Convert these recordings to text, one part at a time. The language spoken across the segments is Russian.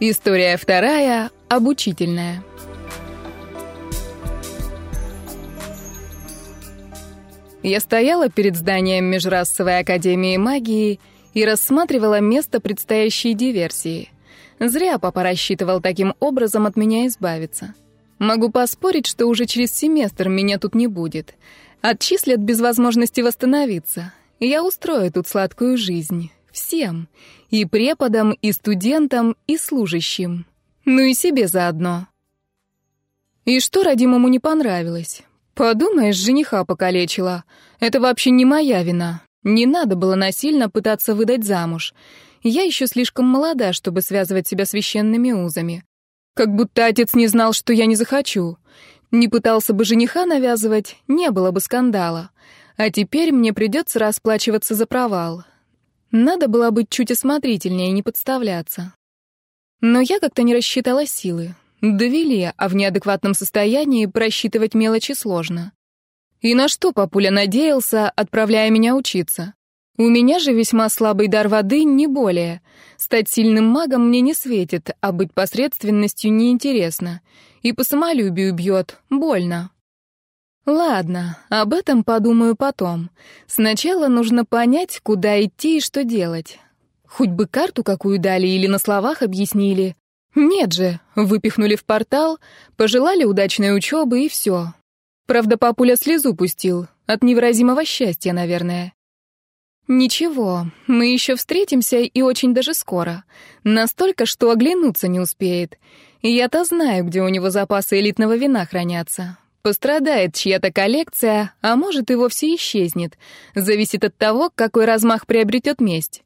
История вторая, обучительная. Я стояла перед зданием Межрасовой академии магии и рассматривала место предстоящей диверсии. Зря папа рассчитывал таким образом от меня избавиться. Могу поспорить, что уже через семестр меня тут не будет. Отчислят без возможности восстановиться. Я устрою тут сладкую жизнь. Всем. И преподам, и студентам, и служащим. Ну и себе заодно. И что родимому не понравилось? Подумаешь, жениха покалечила. Это вообще не моя вина. Не надо было насильно пытаться выдать замуж. Я еще слишком молода, чтобы связывать себя священными узами. Как будто отец не знал, что я не захочу. Не пытался бы жениха навязывать, не было бы скандала. А теперь мне придется расплачиваться за провал. Надо было быть чуть осмотрительнее и не подставляться. Но я как-то не рассчитала силы. Довели, а в неадекватном состоянии просчитывать мелочи сложно. И на что папуля надеялся, отправляя меня учиться? У меня же весьма слабый дар воды, не более. Стать сильным магом мне не светит, а быть посредственностью неинтересно. И по самолюбию бьет, больно. Ладно, об этом подумаю потом. Сначала нужно понять, куда идти и что делать. Хоть бы карту какую дали или на словах объяснили. Нет же, выпихнули в портал, пожелали удачной учебы и все. Правда, папуля слезу пустил, от невыразимого счастья, наверное. Ничего, мы еще встретимся и очень даже скоро. Настолько, что оглянуться не успеет. Я-то знаю, где у него запасы элитного вина хранятся. Пострадает чья-то коллекция, а может и вовсе исчезнет. Зависит от того, какой размах приобретет месть.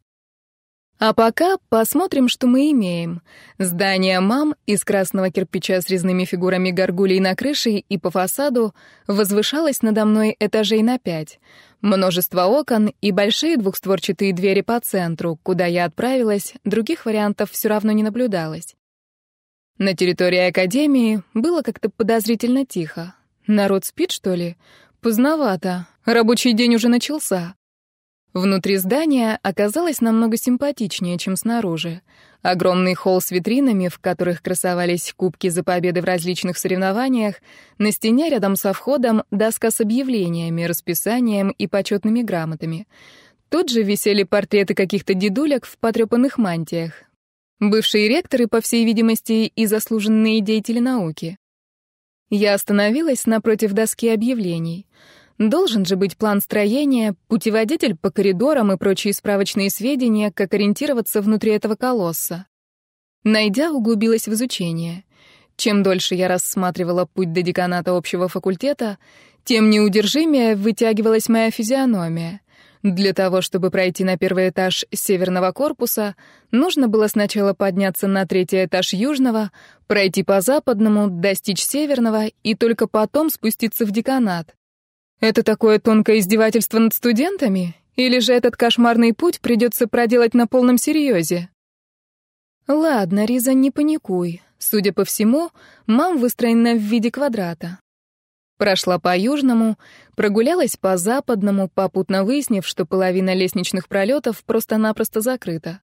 А пока посмотрим, что мы имеем. Здание мам из красного кирпича с резными фигурами горгулей на крыше и по фасаду возвышалось надо мной этажей на пять. Множество окон и большие двухстворчатые двери по центру, куда я отправилась, других вариантов все равно не наблюдалось. На территории академии было как-то подозрительно тихо. Народ спит, что ли? Поздновато. Рабочий день уже начался. Внутри здания оказалось намного симпатичнее, чем снаружи. Огромный холл с витринами, в которых красовались кубки за победы в различных соревнованиях, на стене рядом со входом доска с объявлениями, расписанием и почетными грамотами. Тут же висели портреты каких-то дедулек в потрепанных мантиях. Бывшие ректоры, по всей видимости, и заслуженные деятели науки. Я остановилась напротив доски объявлений — Должен же быть план строения, путеводитель по коридорам и прочие справочные сведения, как ориентироваться внутри этого колосса. Найдя, углубилась в изучение. Чем дольше я рассматривала путь до деканата общего факультета, тем неудержимее вытягивалась моя физиономия. Для того, чтобы пройти на первый этаж северного корпуса, нужно было сначала подняться на третий этаж южного, пройти по западному, достичь северного и только потом спуститься в деканат. Это такое тонкое издевательство над студентами? Или же этот кошмарный путь придется проделать на полном серьезе? Ладно, Риза, не паникуй. Судя по всему, мам выстроена в виде квадрата. Прошла по южному, прогулялась по западному, попутно выяснив, что половина лестничных пролетов просто-напросто закрыта.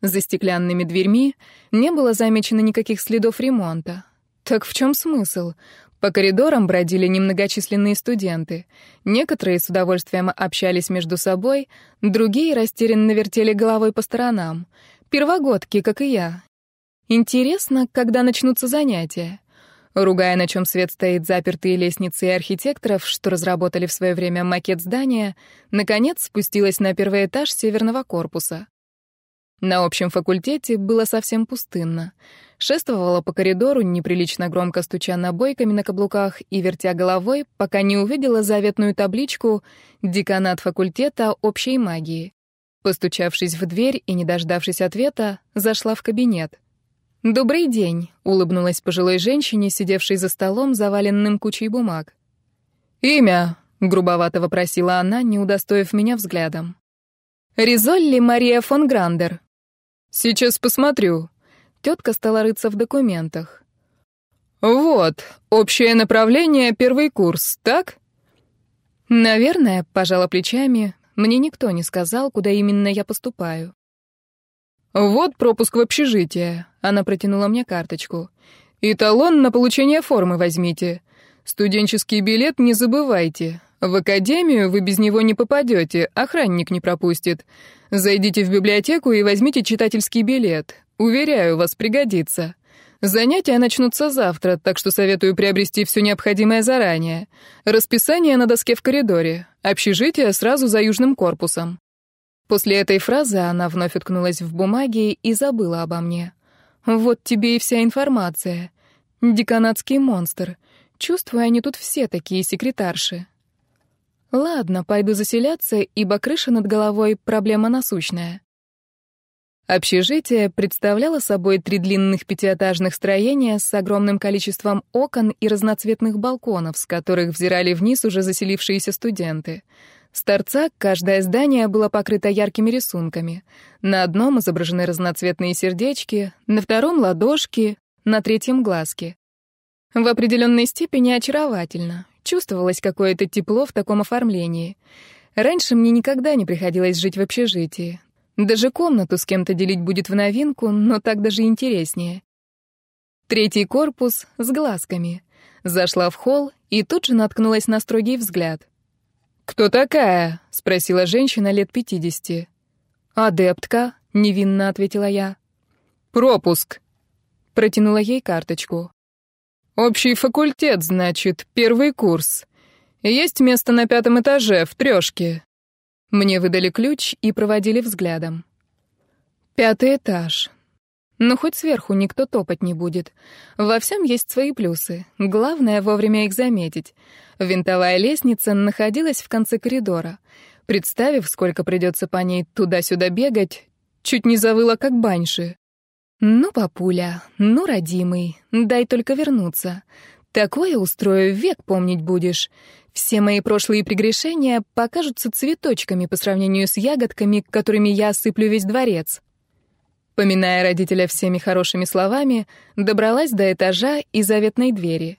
За стеклянными дверьми не было замечено никаких следов ремонта. Так в чем смысл? По коридорам бродили немногочисленные студенты. Некоторые с удовольствием общались между собой, другие растерянно вертели головой по сторонам. Первогодки, как и я. Интересно, когда начнутся занятия. Ругая, на чем свет стоит запертые лестницы и архитекторов, что разработали в свое время макет здания, наконец спустилась на первый этаж северного корпуса. На общем факультете было совсем пустынно. Шествовала по коридору, неприлично громко стуча набойками на каблуках и вертя головой, пока не увидела заветную табличку «Деканат факультета общей магии». Постучавшись в дверь и не дождавшись ответа, зашла в кабинет. «Добрый день», — улыбнулась пожилой женщине, сидевшей за столом, заваленным кучей бумаг. «Имя», — грубовато вопросила она, не удостоив меня взглядом. «Ризолли Мария фон Грандер». «Сейчас посмотрю», Тетка стала рыться в документах. «Вот, общее направление, первый курс, так?» «Наверное», — пожала плечами, мне никто не сказал, куда именно я поступаю. «Вот пропуск в общежитие», — она протянула мне карточку. «И талон на получение формы возьмите. Студенческий билет не забывайте. В академию вы без него не попадете, охранник не пропустит. Зайдите в библиотеку и возьмите читательский билет. Уверяю, вас пригодится. Занятия начнутся завтра, так что советую приобрести все необходимое заранее. Расписание на доске в коридоре. Общежитие сразу за южным корпусом. После этой фразы она вновь уткнулась в бумаги и забыла обо мне. Вот тебе и вся информация. Деканатский монстр. Чувствую, они тут все такие секретарши. Ладно, пойду заселяться, ибо крыша над головой — проблема насущная. Общежитие представляло собой три длинных пятиэтажных строения с огромным количеством окон и разноцветных балконов, с которых взирали вниз уже заселившиеся студенты. С торца каждое здание было покрыто яркими рисунками. На одном изображены разноцветные сердечки, на втором — ладошки, на третьем — глазки. В определенной степени очаровательно. Чувствовалось какое-то тепло в таком оформлении. Раньше мне никогда не приходилось жить в общежитии. Даже комнату с кем-то делить будет в новинку, но так даже интереснее. Третий корпус с глазками. Зашла в холл и тут же наткнулась на строгий взгляд. «Кто такая?» — спросила женщина лет пятидесяти. «Адептка», — невинно ответила я. «Пропуск», — протянула ей карточку. «Общий факультет, значит, первый курс. Есть место на пятом этаже, в трёшке. Мне выдали ключ и проводили взглядом. Пятый этаж. Ну, хоть сверху никто топать не будет. Во всем есть свои плюсы. Главное — вовремя их заметить. Винтовая лестница находилась в конце коридора. Представив, сколько придется по ней туда-сюда бегать, чуть не завыла, как баньши. «Ну, папуля, ну, родимый, дай только вернуться. Такое устрою, век помнить будешь. Все мои прошлые прегрешения покажутся цветочками по сравнению с ягодками, которыми я осыплю весь дворец. Поминая родителя всеми хорошими словами, добралась до этажа и заветной двери.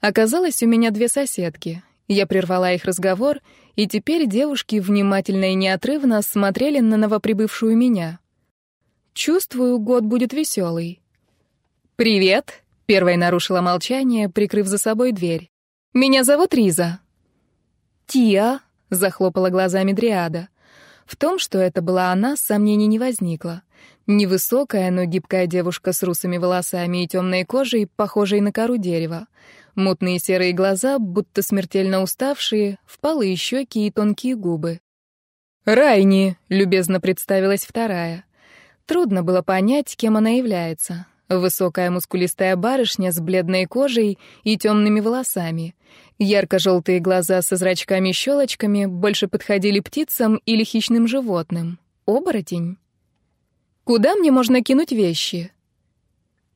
Оказалось, у меня две соседки. Я прервала их разговор, и теперь девушки внимательно и неотрывно смотрели на новоприбывшую меня. Чувствую, год будет веселый. «Привет!» — первой нарушила молчание, прикрыв за собой дверь. Меня зовут Риза». «Тия», — захлопала глазами Дриада. В том, что это была она, сомнений не возникло. Невысокая, но гибкая девушка с русыми волосами и темной кожей, похожей на кору дерева. Мутные серые глаза, будто смертельно уставшие, впалые щеки и тонкие губы. «Райни», — любезно представилась вторая. Трудно было понять, кем она является. Высокая мускулистая барышня с бледной кожей и темными волосами. Ярко-желтые глаза со зрачками-щелочками больше подходили птицам или хищным животным. Оборотень. «Куда мне можно кинуть вещи?»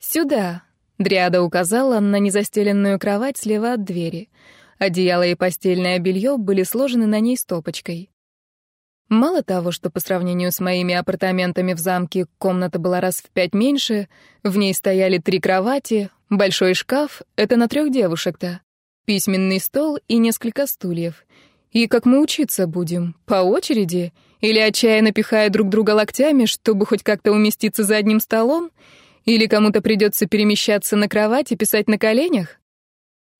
«Сюда», — Дриада указала на незастеленную кровать слева от двери. Одеяло и постельное белье были сложены на ней стопочкой. Мало того, что по сравнению с моими апартаментами в замке комната была раз в пять меньше, в ней стояли три кровати, большой шкаф — это на трех девушек-то, письменный стол и несколько стульев. И как мы учиться будем? По очереди? Или отчаянно пихая друг друга локтями, чтобы хоть как-то уместиться за одним столом? Или кому-то придется перемещаться на кровать и писать на коленях?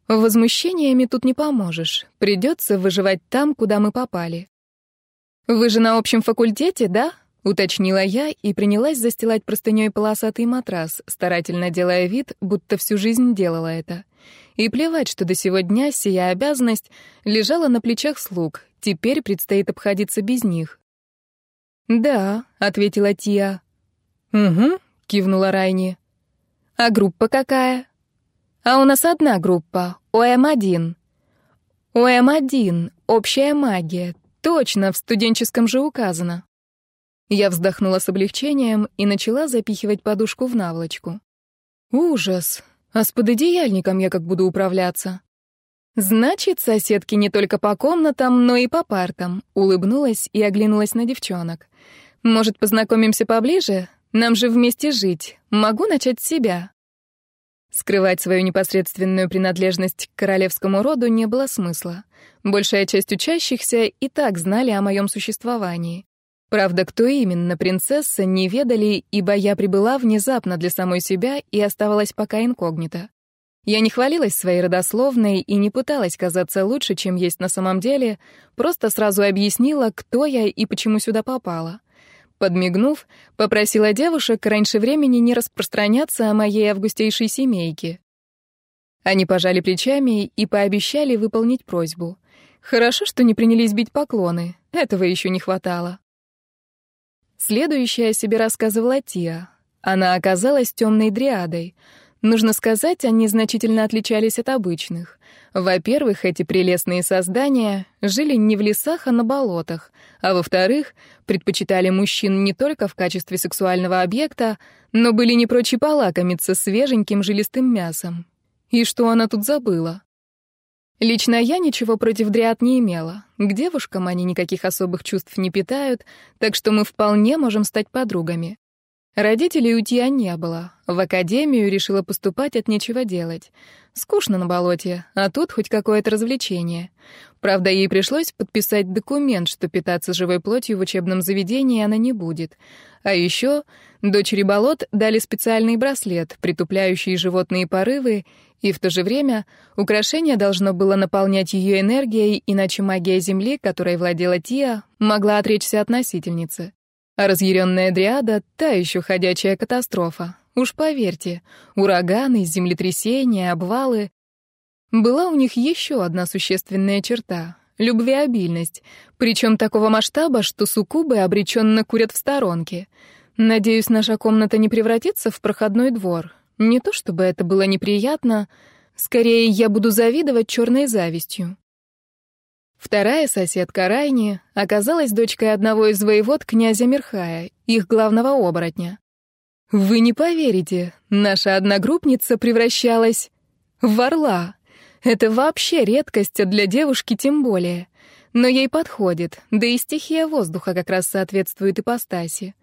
Возмущениями тут не поможешь. Придется выживать там, куда мы попали. «Вы же на общем факультете, да?» — уточнила я и принялась застилать простынёй полосатый матрас, старательно делая вид, будто всю жизнь делала это. И плевать, что до сего дня сия обязанность лежала на плечах слуг, теперь предстоит обходиться без них. «Да», — ответила Тия. «Угу», — кивнула Райни. «А группа какая?» «А у нас одна группа, ОМ-1». ОМ-1, общая магия, Точно, в студенческом же указано. Я вздохнула с облегчением и начала запихивать подушку в наволочку. Ужас. А с пододеяльником я как буду управляться? Значит, соседки не только по комнатам, но и по партам. Улыбнулась и оглянулась на девчонок. Может, познакомимся поближе? Нам же вместе жить. Могу начать с себя. Скрывать свою непосредственную принадлежность к королевскому роду не было смысла. Большая часть учащихся и так знали о моем существовании. Правда, кто именно принцесса, не ведали, ибо я прибыла внезапно для самой себя и оставалась пока инкогнито. Я не хвалилась своей родословной и не пыталась казаться лучше, чем есть на самом деле, просто сразу объяснила, кто я и почему сюда попала. Подмигнув, попросила девушек раньше времени не распространяться о моей августейшей семейке. Они пожали плечами и пообещали выполнить просьбу. Хорошо, что не принялись бить поклоны, этого еще не хватало. Следующая себе рассказывала Тия. Она оказалась темной дриадой. Нужно сказать, они значительно отличались от обычных. Во-первых, эти прелестные создания жили не в лесах, а на болотах, а во-вторых, предпочитали мужчин не только в качестве сексуального объекта, но были не прочь полакомиться свеженьким жилистым мясом. И что она тут забыла? Лично я ничего против дриад не имела. К девушкам они никаких особых чувств не питают, так что мы вполне можем стать подругами. Родителей у Тиа не было. В академию решила поступать от нечего делать. Скучно на болоте, а тут хоть какое-то развлечение. Правда, ей пришлось подписать документ, что питаться живой плотью в учебном заведении она не будет. А еще дочери болот дали специальный браслет, притупляющий животные порывы и в то же время украшение должно было наполнять ее энергией, иначе магия Земли, которой владела Тия, могла отречься от носительницы. А разъяренная Дриада — та еще ходячая катастрофа. Уж поверьте, ураганы, землетрясения, обвалы. Была у них еще одна существенная черта — любвеобильность, причем такого масштаба, что суккубы обреченно курят в сторонке. Надеюсь, наша комната не превратится в проходной двор, не то чтобы это было неприятно, скорее я буду завидовать черной завистью. Вторая соседка Райни оказалась дочкой одного из воевод князя Мирхая, их главного оборотня. Вы не поверите, наша одногруппница превращалась в орла. Это вообще редкость, для девушки тем более. Но ей подходит, да и стихия воздуха как раз соответствует ипостаси.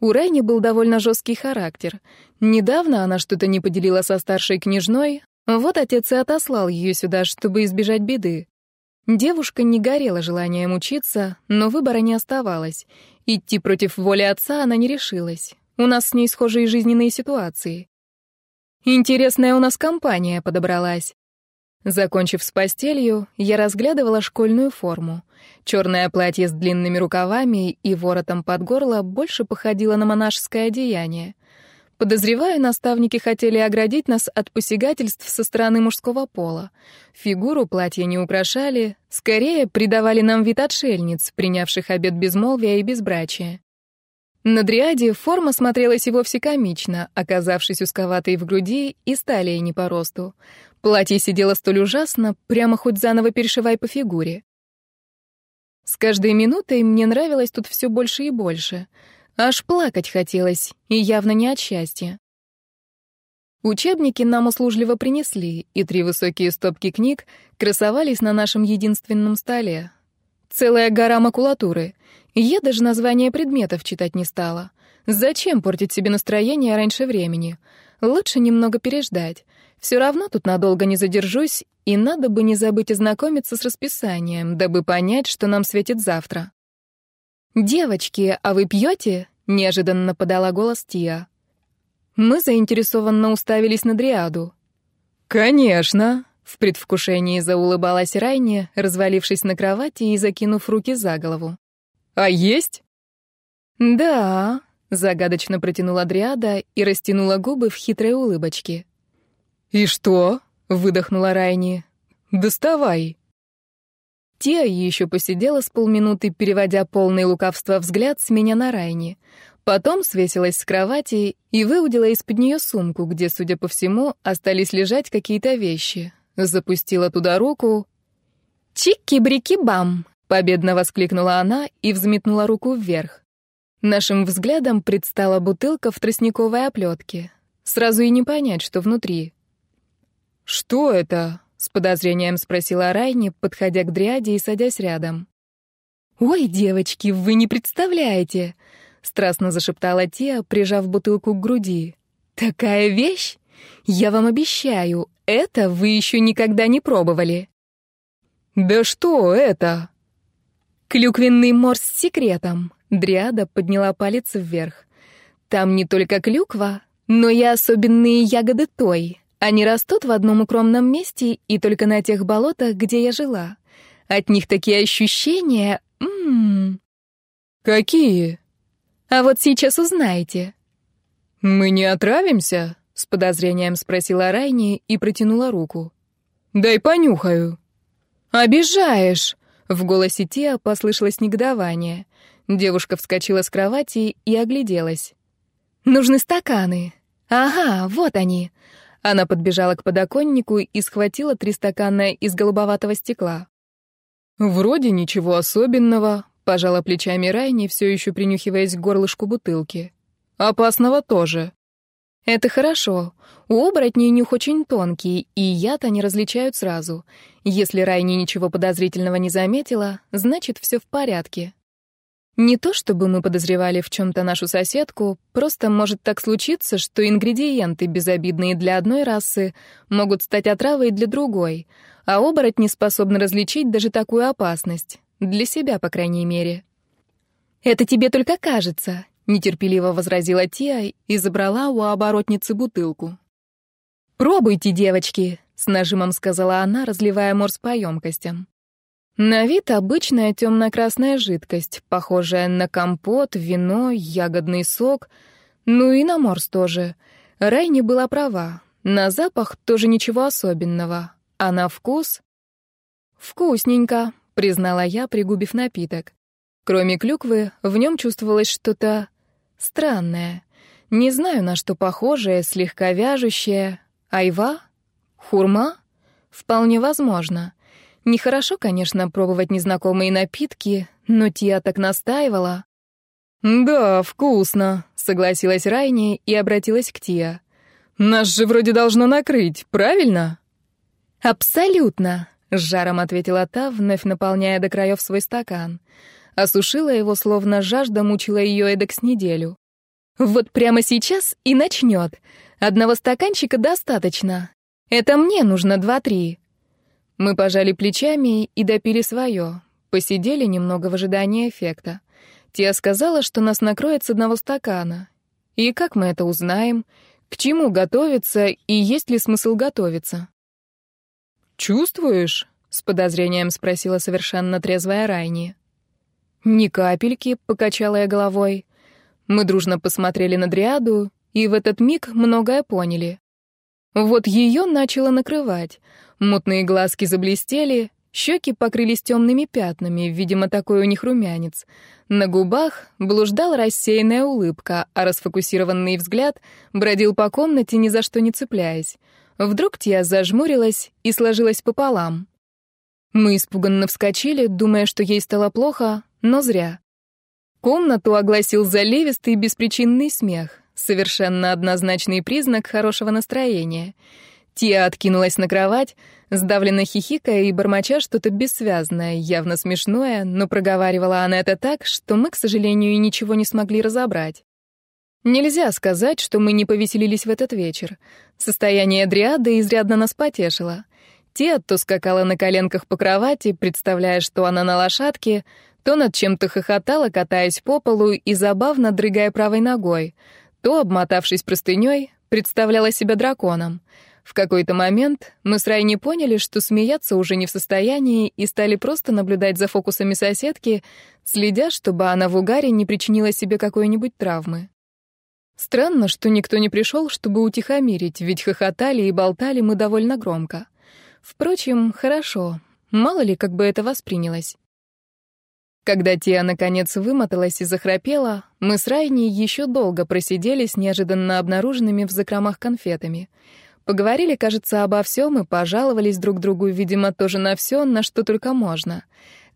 У Райни был довольно жесткий характер. Недавно она что-то не поделила со старшей княжной, вот отец и отослал ее сюда, чтобы избежать беды. Девушка не горела желанием учиться, но выбора не оставалось. Идти против воли отца она не решилась. У нас с ней схожие жизненные ситуации. Интересная у нас компания подобралась. Закончив с постелью, я разглядывала школьную форму. Черное платье с длинными рукавами и воротом под горло больше походило на монашеское одеяние. Подозреваю, наставники хотели оградить нас от посягательств со стороны мужского пола. Фигуру платья не украшали, скорее придавали нам вид отшельниц, принявших обет безмолвия и безбрачия. На дриаде форма смотрелась и вовсе комично, оказавшись узковатой в груди и сталией не по росту. Платье сидело столь ужасно, прямо хоть заново перешивай по фигуре. С каждой минутой мне нравилось тут все больше и больше. Аж плакать хотелось, и явно не от счастья. Учебники нам услужливо принесли, и три высокие стопки книг красовались на нашем единственном столе. Целая гора макулатуры. Я даже названия предметов читать не стала. Зачем портить себе настроение раньше времени? Лучше немного переждать. Все равно тут надолго не задержусь, и надо бы не забыть ознакомиться с расписанием, дабы понять, что нам светит завтра. «Девочки, а вы пьете?» — неожиданно подала голос Тия. Мы заинтересованно уставились на Дриаду. «Конечно!» — в предвкушении заулыбалась Райни, развалившись на кровати и закинув руки за голову. «А есть?» «Да», — загадочно протянула Дриада и растянула губы в хитрой улыбочке. «И что?» — выдохнула Райни. «Доставай». Тия еще посидела с полминуты, переводя полный лукавства взгляд с меня на Райни. Потом свесилась с кровати и выудила из-под нее сумку, где, судя по всему, остались лежать какие-то вещи. Запустила туда руку. «Чики-брики-бам!» — победно воскликнула она и взметнула руку вверх. Нашим взглядом предстала бутылка в тростниковой оплетке. Сразу и не понять, что внутри. «Что это?» — с подозрением спросила Райни, подходя к Дриаде и садясь рядом. «Ой, девочки, вы не представляете!» — страстно зашептала Тия, прижав бутылку к груди. «Такая вещь! Я вам обещаю, это вы еще никогда не пробовали!» «Да что это?» Клюквенный морс с секретом. Дриада подняла палец вверх. Там не только клюква, но и особенные ягоды той. Они растут в одном укромном месте и только на тех болотах, где я жила. От них такие ощущения... М-м. Какие? А вот сейчас узнаете. Мы не отравимся? С подозрением спросила Райни и протянула руку. Дай понюхаю. Обижаешь. В голосе Тиа послышалось негодование. Девушка вскочила с кровати и огляделась. «Нужны стаканы. Ага, вот они». Она подбежала к подоконнику и схватила три стакана из голубоватого стекла. «Вроде ничего особенного», — пожала плечами Райни, все еще принюхиваясь к горлышку бутылки. «Опасного тоже». «Это хорошо. У оборотней нюх очень тонкий, и яд они различают сразу. Если Райни ничего подозрительного не заметила, значит, все в порядке». Не то чтобы мы подозревали в чем-то нашу соседку, просто может так случиться, что ингредиенты, безобидные для одной расы, могут стать отравой для другой, а оборотни способны различить даже такую опасность. Для себя, по крайней мере. «Это тебе только кажется», — нетерпеливо возразила Тия и забрала у оборотницы бутылку. «Пробуйте, девочки», — с нажимом сказала она, разливая морс по емкостям. На вид обычная темно-красная жидкость, похожая на компот, вино, ягодный сок, ну и на морс тоже. Райни была права. На запах тоже ничего особенного, а на вкус... «Вкусненько», — признала я, пригубив напиток. Кроме клюквы, в нем чувствовалось что-то странное. Не знаю, на что похожее, слегка вяжущее. Айва? Хурма? Вполне возможно. Нехорошо, конечно, пробовать незнакомые напитки, но Тия так настаивала. «Да, вкусно», — согласилась Райни и обратилась к Тия. «Нас же вроде должно накрыть, правильно?» «Абсолютно», — с жаром ответила та, вновь наполняя до краев свой стакан. Осушила его, словно жажда мучила ее эдак с неделю. «Вот прямо сейчас и начнет. Одного стаканчика достаточно. Это мне нужно два-три. Мы пожали плечами и допили свое. Посидели немного в ожидании эффекта. Тия сказала, что нас накроет с одного стакана. И как мы это узнаем? К чему готовиться и есть ли смысл готовиться? «Чувствуешь?» — с подозрением спросила совершенно трезвая Райни. «Ни капельки», — покачала я головой. Мы дружно посмотрели на Дриаду, и в этот миг многое поняли. Вот ее начало накрывать. Мутные глазки заблестели, щеки покрылись темными пятнами, видимо, такой у них румянец. На губах блуждала рассеянная улыбка, а расфокусированный взгляд бродил по комнате, ни за что не цепляясь. Вдруг Тия зажмурилась и сложилась пополам. Мы испуганно вскочили, думая, что ей стало плохо, но зря. Комнату огласил заливистый беспричинный смех, совершенно однозначный признак хорошего настроения — Тия откинулась на кровать, сдавленно хихикая и бормоча что-то бессвязное, явно смешное, но проговаривала она это так, что мы, к сожалению, ничего не смогли разобрать. Нельзя сказать, что мы не повеселились в этот вечер. Состояние Дриады изрядно нас потешило. Тия то скакала на коленках по кровати, представляя, что она на лошадке, то над чем-то хохотала, катаясь по полу и забавно дрыгая правой ногой, то, обмотавшись простыней, представляла себя драконом — в какой-то момент мы с Райни поняли, что смеяться уже не в состоянии, и стали просто наблюдать за фокусами соседки, следя, чтобы она в угаре не причинила себе какой-нибудь травмы. Странно, что никто не пришел, чтобы утихомирить, ведь хохотали и болтали мы довольно громко. Впрочем, хорошо, мало ли, как бы это воспринялось. Когда Тия наконец вымоталась и захрапела, мы с Райни еще долго просидели с неожиданно обнаруженными в закромах конфетами — Поговорили, кажется, обо всем и пожаловались друг другу, видимо, тоже на все, на что только можно.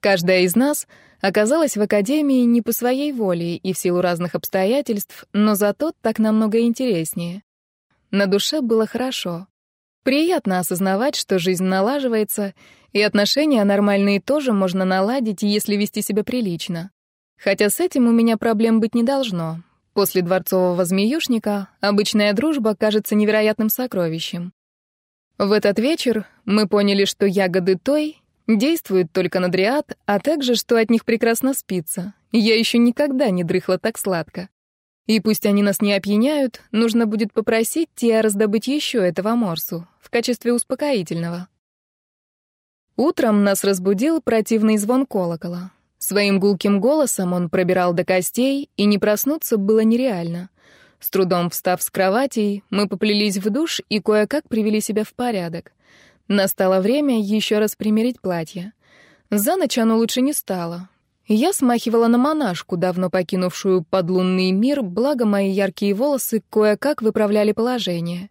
Каждая из нас оказалась в академии не по своей воле и в силу разных обстоятельств, но зато так намного интереснее. На душе было хорошо. Приятно осознавать, что жизнь налаживается, и отношения нормальные тоже можно наладить, если вести себя прилично. Хотя с этим у меня проблем быть не должно. После дворцового змеюшника обычная дружба кажется невероятным сокровищем. В этот вечер мы поняли, что ягоды той Действуют только на дриад, а также, что от них прекрасно спится. Я еще никогда не дрыхла так сладко. И пусть они нас не опьяняют, нужно будет попросить Тиа раздобыть еще этого морсу в качестве успокоительного. Утром нас разбудил противный звон колокола. Своим гулким голосом он пробирал до костей, и не проснуться было нереально. С трудом встав с кроватей, мы поплелись в душ и кое-как привели себя в порядок. Настало время еще раз примерить платье. За ночь оно лучше не стало. Я смахивала на монашку, давно покинувшую подлунный мир, благо мои яркие волосы кое-как выправляли положение.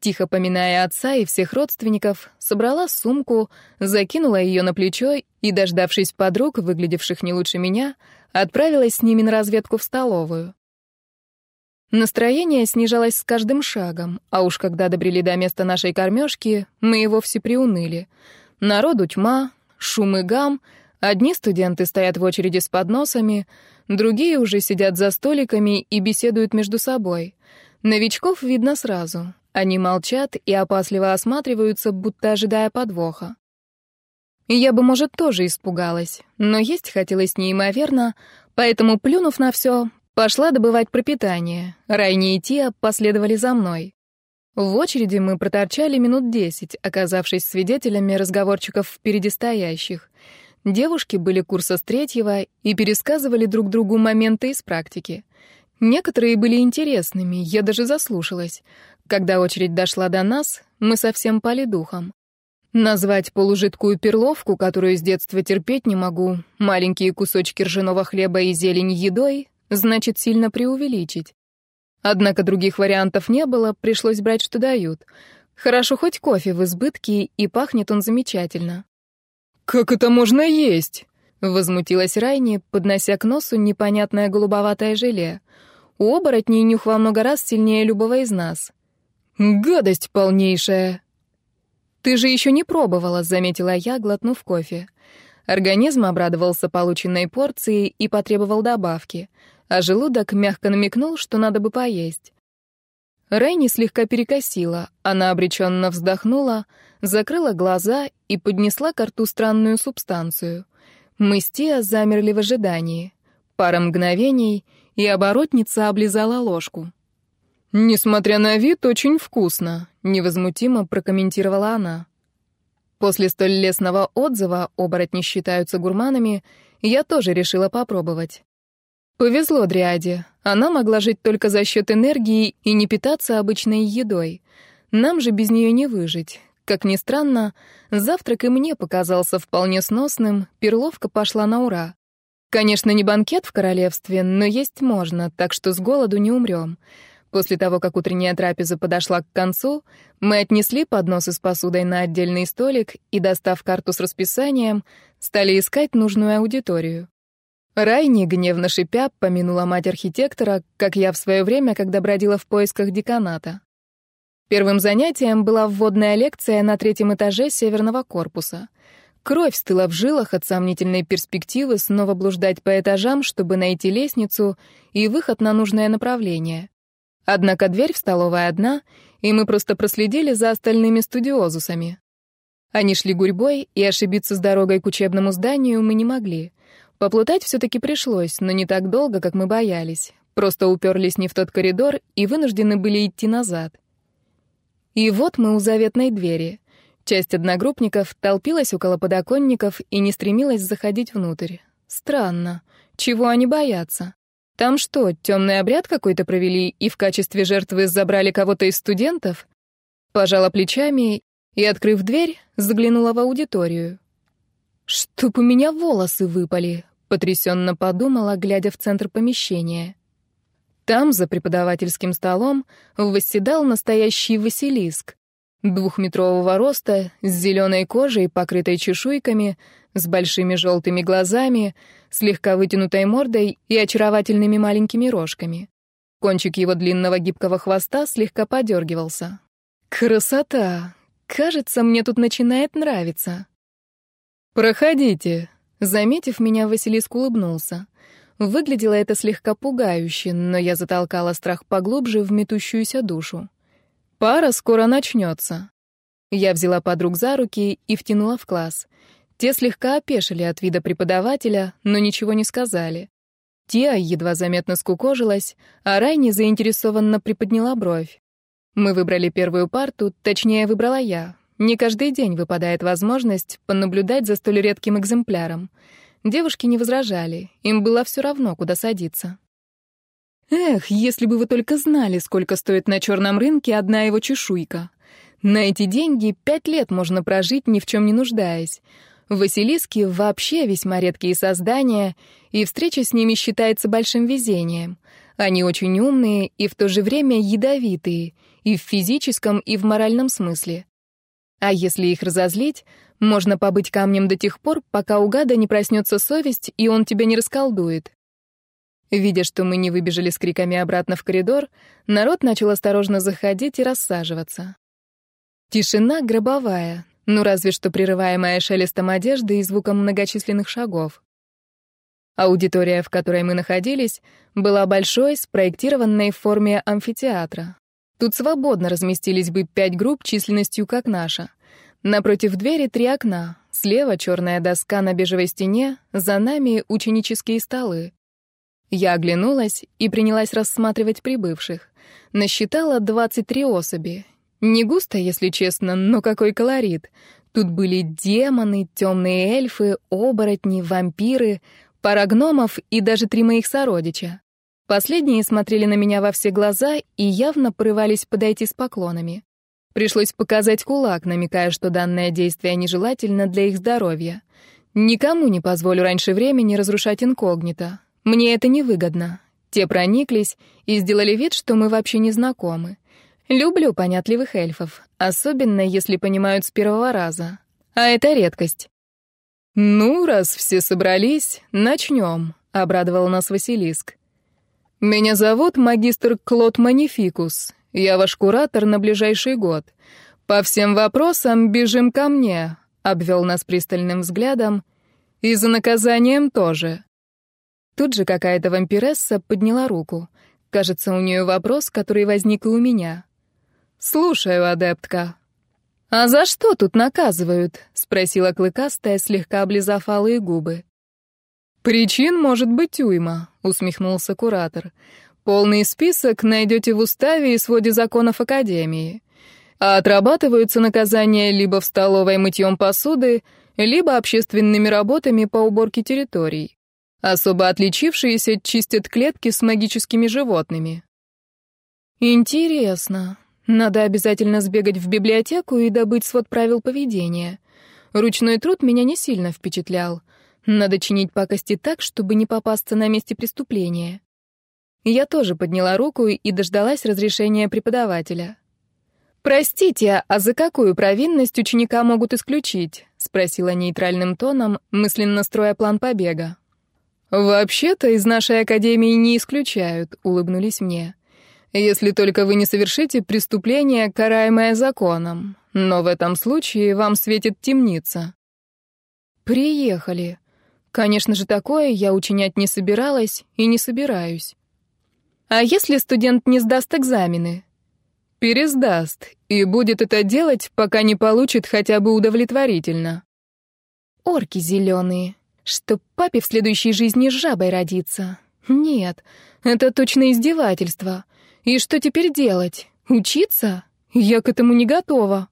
Тихо поминая отца и всех родственников, собрала сумку, закинула ее на плечо и, дождавшись подруг, выглядевших не лучше меня, отправилась с ними на разведку в столовую. Настроение снижалось с каждым шагом, а уж когда добрели до места нашей кормежки, мы и вовсе приуныли. Народу тьма, шум и гам, одни студенты стоят в очереди с подносами, другие уже сидят за столиками и беседуют между собой. Новичков видно сразу. Они молчат и опасливо осматриваются, будто ожидая подвоха. Я бы, может, тоже испугалась, но есть хотелось неимоверно, поэтому, плюнув на все, Пошла добывать пропитание. Райни и Тия последовали за мной. В очереди мы проторчали минут десять, оказавшись свидетелями разговорчиков впереди стоящих. Девушки были курса с третьего и пересказывали друг другу моменты из практики. Некоторые были интересными, я даже заслушалась. Когда очередь дошла до нас, мы совсем пали духом. Назвать полужидкую перловку, которую с детства терпеть не могу, маленькие кусочки ржаного хлеба и зелень едой, значит сильно преувеличить. Однако других вариантов не было, пришлось брать, что дают. Хорошо хоть кофе в избытке, и пахнет он замечательно. «Как это можно есть?» — возмутилась Райни, поднося к носу непонятное голубоватое желе. У оборотней нюх во много раз сильнее любого из нас. «Гадость полнейшая!» «Ты же еще не пробовала», — заметила я, глотнув кофе. Организм обрадовался полученной порцией и потребовал добавки а желудок мягко намекнул, что надо бы поесть. Рейни слегка перекосила, она обреченно вздохнула, закрыла глаза и поднесла к рту странную субстанцию. Мы с Тиа замерли в ожидании. Пара мгновений, и оборотница облизала ложку. «Несмотря на вид, очень вкусно», — невозмутимо прокомментировала она. После столь лестного отзыва оборотни считаются гурманами, я тоже решила попробовать. Повезло Дриаде. Она могла жить только за счет энергии и не питаться обычной едой. Нам же без нее не выжить. Как ни странно, завтрак и мне показался вполне сносным, перловка пошла на ура. Конечно, не банкет в королевстве, но есть можно, так что с голоду не умрем. После того, как утренняя трапеза подошла к концу, мы отнесли подносы с посудой на отдельный столик и, достав карту с расписанием, стали искать нужную аудиторию. Райни, гневно шипя, помянула мать архитектора, как я в свое время, когда бродила в поисках деканата. Первым занятием была вводная лекция на третьем этаже северного корпуса. Кровь стыла в жилах от сомнительной перспективы снова блуждать по этажам, чтобы найти лестницу и выход на нужное направление. Однако дверь в столовой одна, и мы просто проследили за остальными студиозусами. Они шли гурьбой, и ошибиться с дорогой к учебному зданию мы не могли — Поплутать все-таки пришлось, но не так долго, как мы боялись. Просто уперлись не в тот коридор и вынуждены были идти назад. И вот мы у заветной двери. Часть одногруппников толпилась около подоконников и не стремилась заходить внутрь. Странно. Чего они боятся? Там что, темный обряд какой-то провели и в качестве жертвы забрали кого-то из студентов? Пожала плечами и, открыв дверь, заглянула в аудиторию. «Чтоб у меня волосы выпали», — потрясенно подумала, глядя в центр помещения. Там, за преподавательским столом, восседал настоящий Василиск. Двухметрового роста, с зеленой кожей, покрытой чешуйками, с большими желтыми глазами, слегка вытянутой мордой и очаровательными маленькими рожками. Кончик его длинного гибкого хвоста слегка подергивался. «Красота! Кажется, мне тут начинает нравиться». «Проходите». Заметив меня, Василиск улыбнулся. Выглядело это слегка пугающе, но я затолкала страх поглубже в метущуюся душу. «Пара скоро начнется». Я взяла подруг за руки и втянула в класс. Те слегка опешили от вида преподавателя, но ничего не сказали. Тиа едва заметно скукожилась, а Райни заинтересованно приподняла бровь. Мы выбрали первую парту, точнее, выбрала я. Не каждый день выпадает возможность понаблюдать за столь редким экземпляром. Девушки не возражали, им было все равно, куда садиться. Эх, если бы вы только знали, сколько стоит на черном рынке одна его чешуйка. На эти деньги пять лет можно прожить, ни в чем не нуждаясь. Василиски вообще весьма редкие создания, и встреча с ними считается большим везением. Они очень умные и в то же время ядовитые, и в физическом, и в моральном смысле. А если их разозлить, можно побыть камнем до тех пор, пока у гада не проснется совесть, и он тебя не расколдует. Видя, что мы не выбежали с криками обратно в коридор, народ начал осторожно заходить и рассаживаться. Тишина гробовая, ну разве что прерываемая шелестом одежды и звуком многочисленных шагов. Аудитория, в которой мы находились, была большой, спроектированной в форме амфитеатра. Тут свободно разместились бы пять групп численностью, как наша. Напротив двери три окна. Слева черная доска на бежевой стене, за нами ученические столы. Я оглянулась и принялась рассматривать прибывших. Насчитала 23 особи. Не густо, если честно, но какой колорит. Тут были демоны, темные эльфы, оборотни, вампиры, пара гномов и даже три моих сородича. Последние смотрели на меня во все глаза и явно порывались подойти с поклонами. Пришлось показать кулак, намекая, что данное действие нежелательно для их здоровья. Никому не позволю раньше времени разрушать инкогнито. Мне это невыгодно. Те прониклись и сделали вид, что мы вообще не знакомы. Люблю понятливых эльфов, особенно если понимают с первого раза. А это редкость. «Ну, раз все собрались, начнем», — обрадовал нас Василиск. «Меня зовут магистр Клод Манификус. Я ваш куратор на ближайший год. По всем вопросам бежим ко мне», — обвел нас пристальным взглядом. «И за наказанием тоже». Тут же какая-то вампиресса подняла руку. Кажется, у нее вопрос, который возник и у меня. «Слушаю, адептка». «А за что тут наказывают?» — спросила клыкастая, слегка облизав алые губы. «Причин может быть уйма», — усмехнулся куратор. «Полный список найдете в уставе и своде законов Академии. А отрабатываются наказания либо в столовой мытьем посуды, либо общественными работами по уборке территорий. Особо отличившиеся чистят клетки с магическими животными». «Интересно. Надо обязательно сбегать в библиотеку и добыть свод правил поведения. Ручной труд меня не сильно впечатлял». Надо чинить пакости так, чтобы не попасться на месте преступления. Я тоже подняла руку и дождалась разрешения преподавателя. «Простите, а за какую провинность ученика могут исключить?» — спросила нейтральным тоном, мысленно строя план побега. «Вообще-то из нашей академии не исключают», — улыбнулись мне. «Если только вы не совершите преступление, караемое законом. Но в этом случае вам светит темница». «Приехали», Конечно же, такое я учинять не собиралась и не собираюсь. А если студент не сдаст экзамены? Пересдаст, и будет это делать, пока не получит хотя бы удовлетворительно. Орки зеленые. Чтоб папе в следующей жизни жабой родиться. Нет, это точно издевательство. И что теперь делать? Учиться? Я к этому не готова.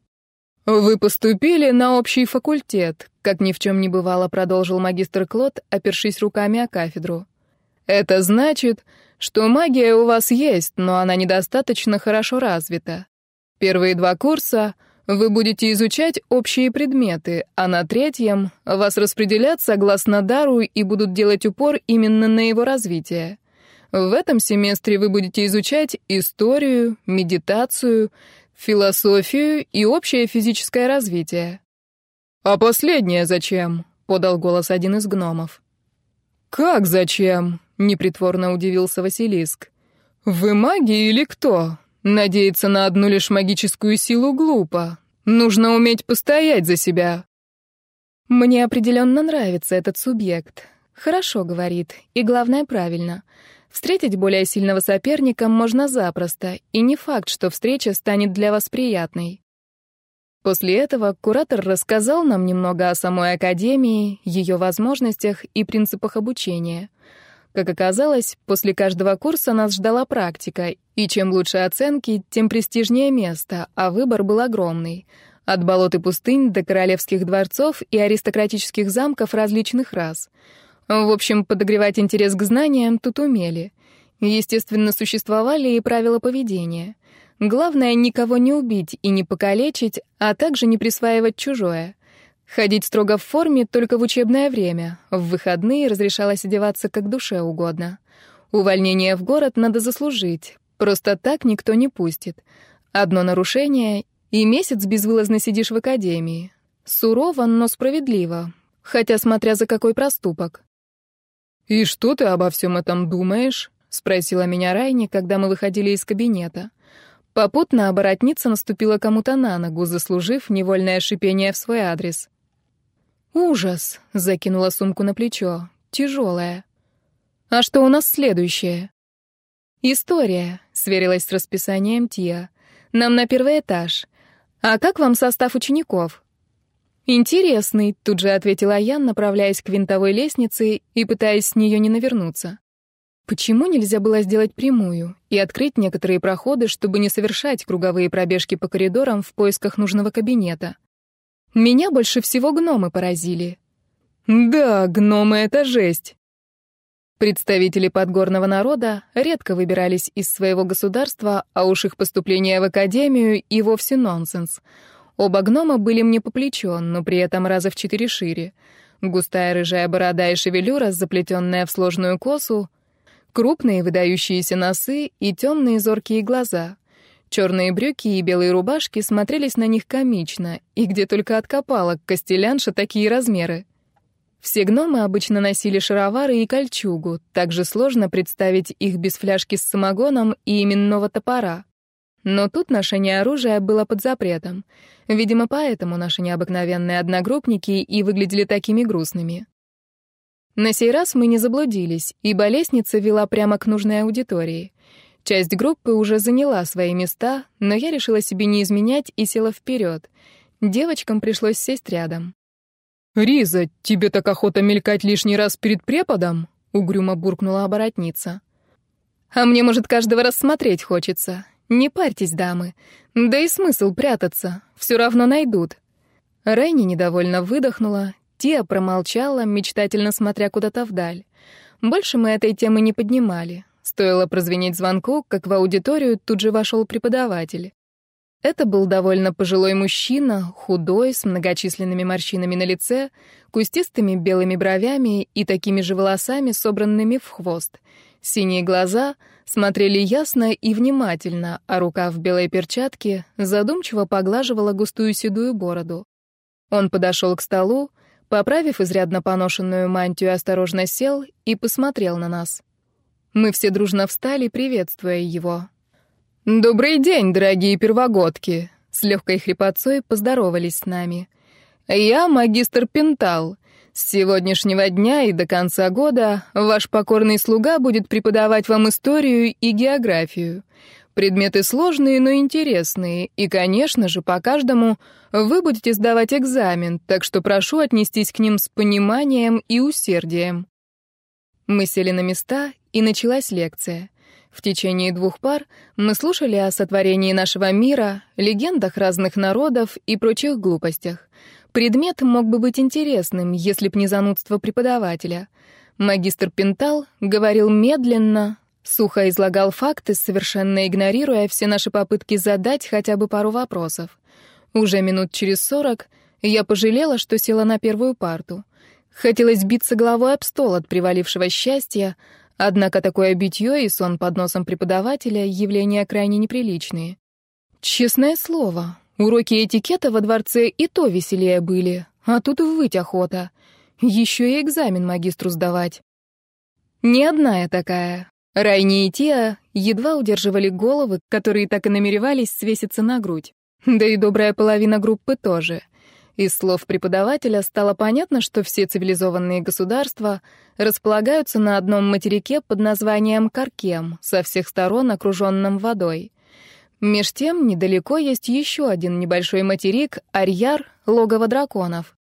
«Вы поступили на общий факультет», — как ни в чем не бывало, продолжил магистр Клод, опершись руками о кафедру. «Это значит, что магия у вас есть, но она недостаточно хорошо развита. Первые два курса вы будете изучать общие предметы, а на третьем вас распределят согласно дару и будут делать упор именно на его развитие. В этом семестре вы будете изучать историю, медитацию, философию и общее физическое развитие. «А последнее зачем?» — подал голос один из гномов. «Как зачем?» — непритворно удивился Василиск. «Вы маги или кто? Надеяться на одну лишь магическую силу глупо. Нужно уметь постоять за себя». «Мне определенно нравится этот субъект. Хорошо говорит, и главное, правильно. Встретить более сильного соперника можно запросто, и не факт, что встреча станет для вас приятной. После этого куратор рассказал нам немного о самой академии, ее возможностях и принципах обучения. Как оказалось, после каждого курса нас ждала практика, и чем лучше оценки, тем престижнее место, а выбор был огромный. От болот и пустынь до королевских дворцов и аристократических замков различных рас. В общем, подогревать интерес к знаниям тут умели. Естественно, существовали и правила поведения — Главное — никого не убить и не покалечить, а также не присваивать чужое. Ходить строго в форме только в учебное время. В выходные разрешалось одеваться как душе угодно. Увольнение в город надо заслужить. Просто так никто не пустит. Одно нарушение — и месяц безвылазно сидишь в академии. Сурово, но справедливо. Хотя смотря за какой проступок. «И что ты обо всем этом думаешь?» — спросила меня Райни, когда мы выходили из кабинета. Попутно оборотница наступила кому-то на ногу, заслужив невольное шипение в свой адрес. «Ужас!» — закинула сумку на плечо. «Тяжелая». «А что у нас следующее?» «История», — сверилась с расписанием Тия. «Нам на первый этаж. А как вам состав учеников?» «Интересный», — тут же ответила я, направляясь к винтовой лестнице и пытаясь с нее не навернуться. Почему нельзя было сделать прямую и открыть некоторые проходы, чтобы не совершать круговые пробежки по коридорам в поисках нужного кабинета? Меня больше всего гномы поразили. Да, гномы — это жесть. Представители подгорного народа редко выбирались из своего государства, а уж их поступление в академию и вовсе нонсенс. Оба гнома были мне по плечу, но при этом раза в четыре шире. Густая рыжая борода и шевелюра, заплетенная в сложную косу, Крупные выдающиеся носы и темные зоркие глаза. Черные брюки и белые рубашки смотрелись на них комично, и где только откопала костелянша такие размеры. Все гномы обычно носили шаровары и кольчугу, также сложно представить их без фляжки с самогоном и именного топора. Но тут ношение оружия было под запретом. Видимо, поэтому наши необыкновенные одногруппники и выглядели такими грустными. На сей раз мы не заблудились, ибо лестница вела прямо к нужной аудитории. Часть группы уже заняла свои места, но я решила себе не изменять и села вперед. Девочкам пришлось сесть рядом. «Риза, тебе так охота мелькать лишний раз перед преподом?» — угрюмо буркнула оборотница. «А мне, может, каждого рассмотреть хочется. Не парьтесь, дамы. Да и смысл прятаться. Все равно найдут». Райни недовольно выдохнула, Тия промолчала, мечтательно смотря куда-то вдаль. Больше мы этой темы не поднимали. Стоило прозвенеть звонку, как в аудиторию тут же вошел преподаватель. Это был довольно пожилой мужчина, худой, с многочисленными морщинами на лице, кустистыми белыми бровями и такими же волосами, собранными в хвост. Синие глаза смотрели ясно и внимательно, а рука в белой перчатке задумчиво поглаживала густую седую бороду. Он подошел к столу, Поправив изрядно поношенную мантию, осторожно сел и посмотрел на нас. Мы все дружно встали, приветствуя его. «Добрый день, дорогие первогодки!» С легкой хрипотцой поздоровались с нами. «Я магистр Пентал. С сегодняшнего дня и до конца года ваш покорный слуга будет преподавать вам историю и географию. Предметы сложные, но интересные, и, конечно же, по каждому вы будете сдавать экзамен, так что прошу отнестись к ним с пониманием и усердием. Мы сели на места, и началась лекция. В течение двух пар мы слушали о сотворении нашего мира, легендах разных народов и прочих глупостях. Предмет мог бы быть интересным, если б не занудство преподавателя. Магистр Пентал говорил медленно, Сухо излагал факты, совершенно игнорируя все наши попытки задать хотя бы пару вопросов. Уже минут через сорок я пожалела, что села на первую парту. Хотелось биться головой об стол от привалившего счастья, однако такое битье и сон под носом преподавателя — явления крайне неприличные. Честное слово, уроки этикета во дворце и то веселее были, а тут выть охота. Еще и экзамен магистру сдавать. Не одна я такая. Райни и Тиа едва удерживали головы, которые так и намеревались свеситься на грудь. Да и добрая половина группы тоже. Из слов преподавателя стало понятно, что все цивилизованные государства располагаются на одном материке под названием Каркем, со всех сторон окруженном водой. Меж тем, недалеко есть еще один небольшой материк — Арьяр, логово драконов.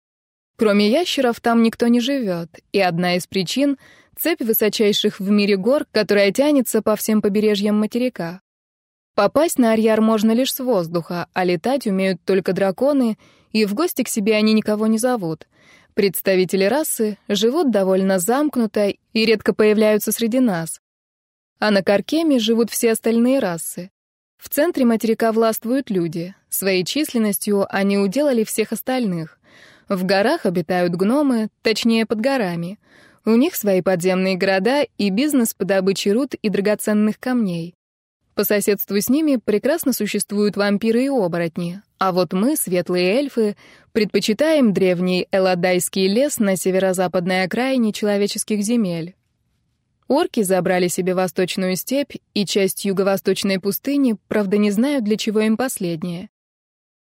Кроме ящеров там никто не живет, и одна из причин — цепь высочайших в мире гор, которая тянется по всем побережьям материка. Попасть на Арьяр можно лишь с воздуха, а летать умеют только драконы, и в гости к себе они никого не зовут. Представители расы живут довольно замкнуто и редко появляются среди нас. А на Каркеме живут все остальные расы. В центре материка властвуют люди. Своей численностью они уделали всех остальных. В горах обитают гномы, точнее, под горами. У них свои подземные города и бизнес по добыче руд и драгоценных камней. По соседству с ними прекрасно существуют вампиры и оборотни, а вот мы, светлые эльфы, предпочитаем древний Эладайский лес на северо-западной окраине человеческих земель. Орки забрали себе восточную степь и часть юго-восточной пустыни, правда, не знают, для чего им последнее.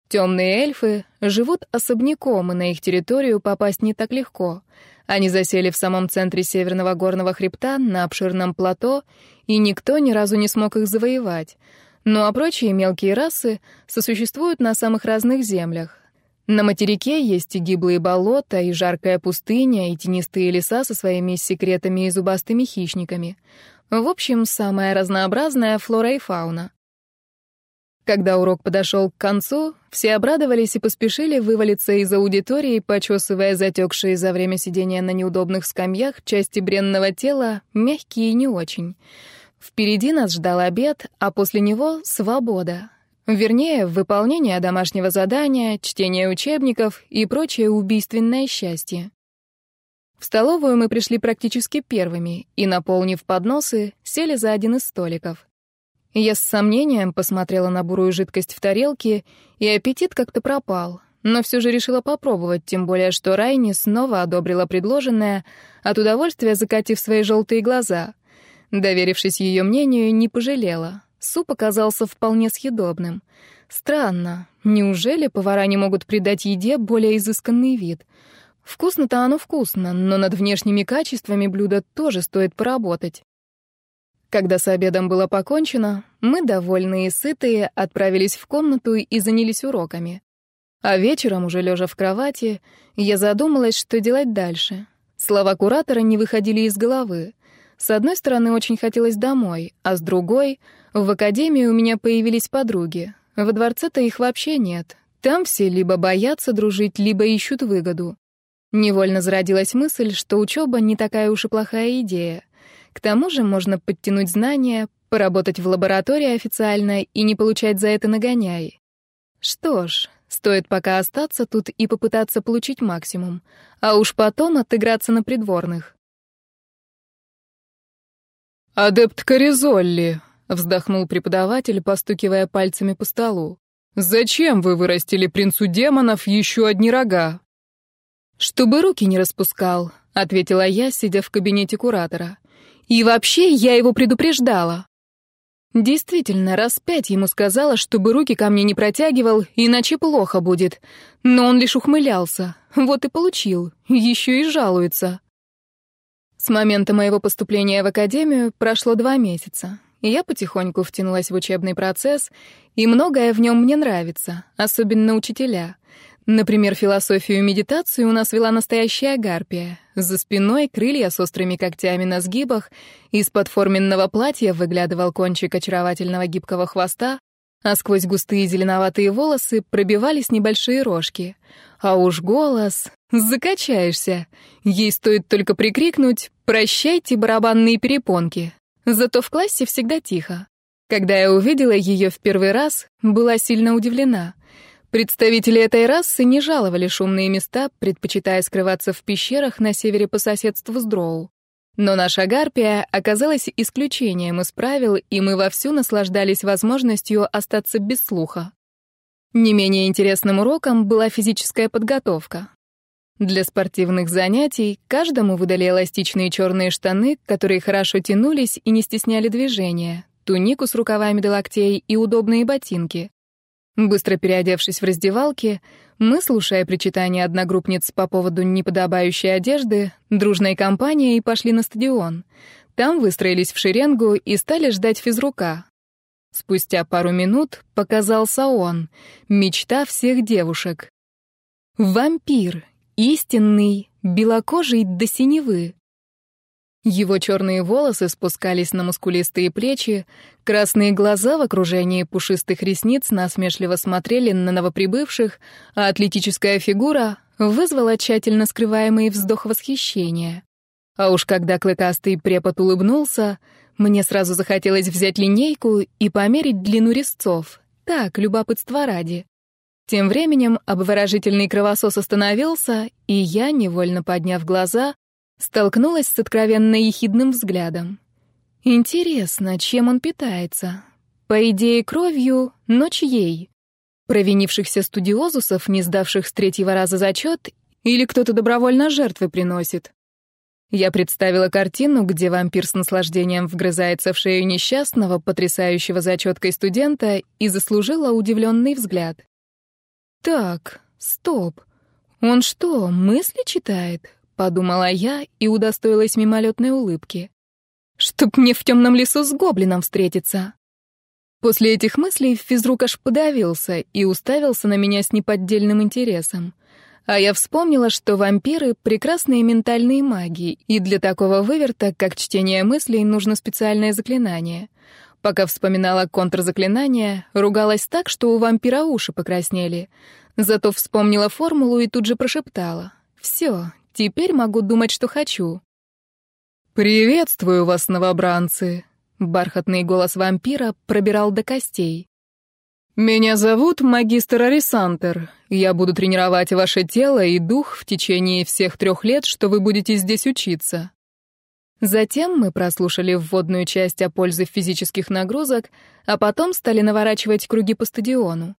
Темные эльфы живут особняком, и на их территорию попасть не так легко. Они засели в самом центре северного горного хребта, на обширном плато, и никто ни разу не смог их завоевать. Ну а прочие мелкие расы сосуществуют на самых разных землях. На материке есть и гиблые болота, и жаркая пустыня, и тенистые леса со своими секретами и зубастыми хищниками. В общем, самая разнообразная флора и фауна. Когда урок подошел к концу, все обрадовались и поспешили вывалиться из аудитории, почесывая затекшие за время сидения на неудобных скамьях части бренного тела, мягкие и не очень. Впереди нас ждал обед, а после него — свобода. Вернее, выполнение домашнего задания, чтение учебников и прочее убийственное счастье. В столовую мы пришли практически первыми и, наполнив подносы, сели за один из столиков. Я с сомнением посмотрела на бурую жидкость в тарелке, и аппетит как-то пропал, но все же решила попробовать, тем более что Райни снова одобрила предложенное, от удовольствия закатив свои желтые глаза. Доверившись ее мнению, не пожалела. Суп оказался вполне съедобным. Странно, неужели повара не могут придать еде более изысканный вид? Вкусно-то оно вкусно, но над внешними качествами блюда тоже стоит поработать. Когда с обедом было покончено, мы, довольные и сытые, отправились в комнату и занялись уроками. А вечером, уже лежа в кровати, я задумалась, что делать дальше. Слова куратора не выходили из головы. С одной стороны, очень хотелось домой, а с другой — в академии у меня появились подруги. Во дворце-то их вообще нет. Там все либо боятся дружить, либо ищут выгоду. Невольно зародилась мысль, что учеба не такая уж и плохая идея. К тому же можно подтянуть знания, поработать в лаборатории официально и не получать за это нагоняй. Что ж, стоит пока остаться тут и попытаться получить максимум, а уж потом отыграться на придворных. «Адепт Коризолли», вздохнул преподаватель, постукивая пальцами по столу. Зачем вы вырастили принцу демонов еще одни рога? Чтобы руки не распускал, ответила я, сидя в кабинете куратора. И вообще, я его предупреждала. Действительно, раз пять ему сказала, чтобы руки ко мне не протягивал, иначе плохо будет. Но он лишь ухмылялся. Вот и получил. Еще и жалуется. С момента моего поступления в академию прошло два месяца я потихоньку втянулась в учебный процесс, и многое в нем мне нравится, особенно учителя. Например, философию и медитацию у нас вела настоящая гарпия. За спиной крылья с острыми когтями на сгибах, из-под форменного платья выглядывал кончик очаровательного гибкого хвоста, а сквозь густые зеленоватые волосы пробивались небольшие рожки. А уж голос... Закачаешься. Ей стоит только прикрикнуть «Прощайте, барабанные перепонки!» Зато в классе всегда тихо. Когда я увидела ее в первый раз, была сильно удивлена. Представители этой расы не жаловали шумные места, предпочитая скрываться в пещерах на севере по соседству с Дроу. Но наша гарпия оказалась исключением из правил, и мы вовсю наслаждались возможностью остаться без слуха. Не менее интересным уроком была физическая подготовка. Для спортивных занятий каждому выдали эластичные черные штаны, которые хорошо тянулись и не стесняли движения, тунику с рукавами до локтей и удобные ботинки. Быстро переодевшись в раздевалке, мы, слушая причитания одногруппниц по поводу неподобающей одежды, дружной компанией пошли на стадион. Там выстроились в шеренгу и стали ждать физрука. Спустя пару минут показался он, мечта всех девушек. Вампир, истинный, белокожий до синевы. Его черные волосы спускались на мускулистые плечи, красные глаза в окружении пушистых ресниц насмешливо смотрели на новоприбывших, а атлетическая фигура вызвала тщательно скрываемый вздох восхищения. А уж когда клыкастый препод улыбнулся, мне сразу захотелось взять линейку и померить длину резцов. Так, любопытство ради. Тем временем обворожительный кровосос остановился, и я, невольно подняв глаза, столкнулась с откровенно ехидным взглядом. Интересно, чем он питается? По идее, кровью, но чьей? Провинившихся студиозусов, не сдавших с третьего раза зачет, или кто-то добровольно жертвы приносит? Я представила картину, где вампир с наслаждением вгрызается в шею несчастного, потрясающего зачеткой студента, и заслужила удивленный взгляд. «Так, стоп. Он что, мысли читает?» — подумала я и удостоилась мимолетной улыбки. «Чтоб мне в темном лесу с гоблином встретиться!» После этих мыслей физрук аж подавился и уставился на меня с неподдельным интересом. А я вспомнила, что вампиры — прекрасные ментальные маги, и для такого выверта, как чтение мыслей, нужно специальное заклинание. Пока вспоминала контрзаклинание, ругалась так, что у вампира уши покраснели. Зато вспомнила формулу и тут же прошептала. «Все, теперь могу думать, что хочу». «Приветствую вас, новобранцы!» Бархатный голос вампира пробирал до костей. «Меня зовут магистр Арисантер. Я буду тренировать ваше тело и дух в течение всех трех лет, что вы будете здесь учиться». Затем мы прослушали вводную часть о пользе физических нагрузок, а потом стали наворачивать круги по стадиону.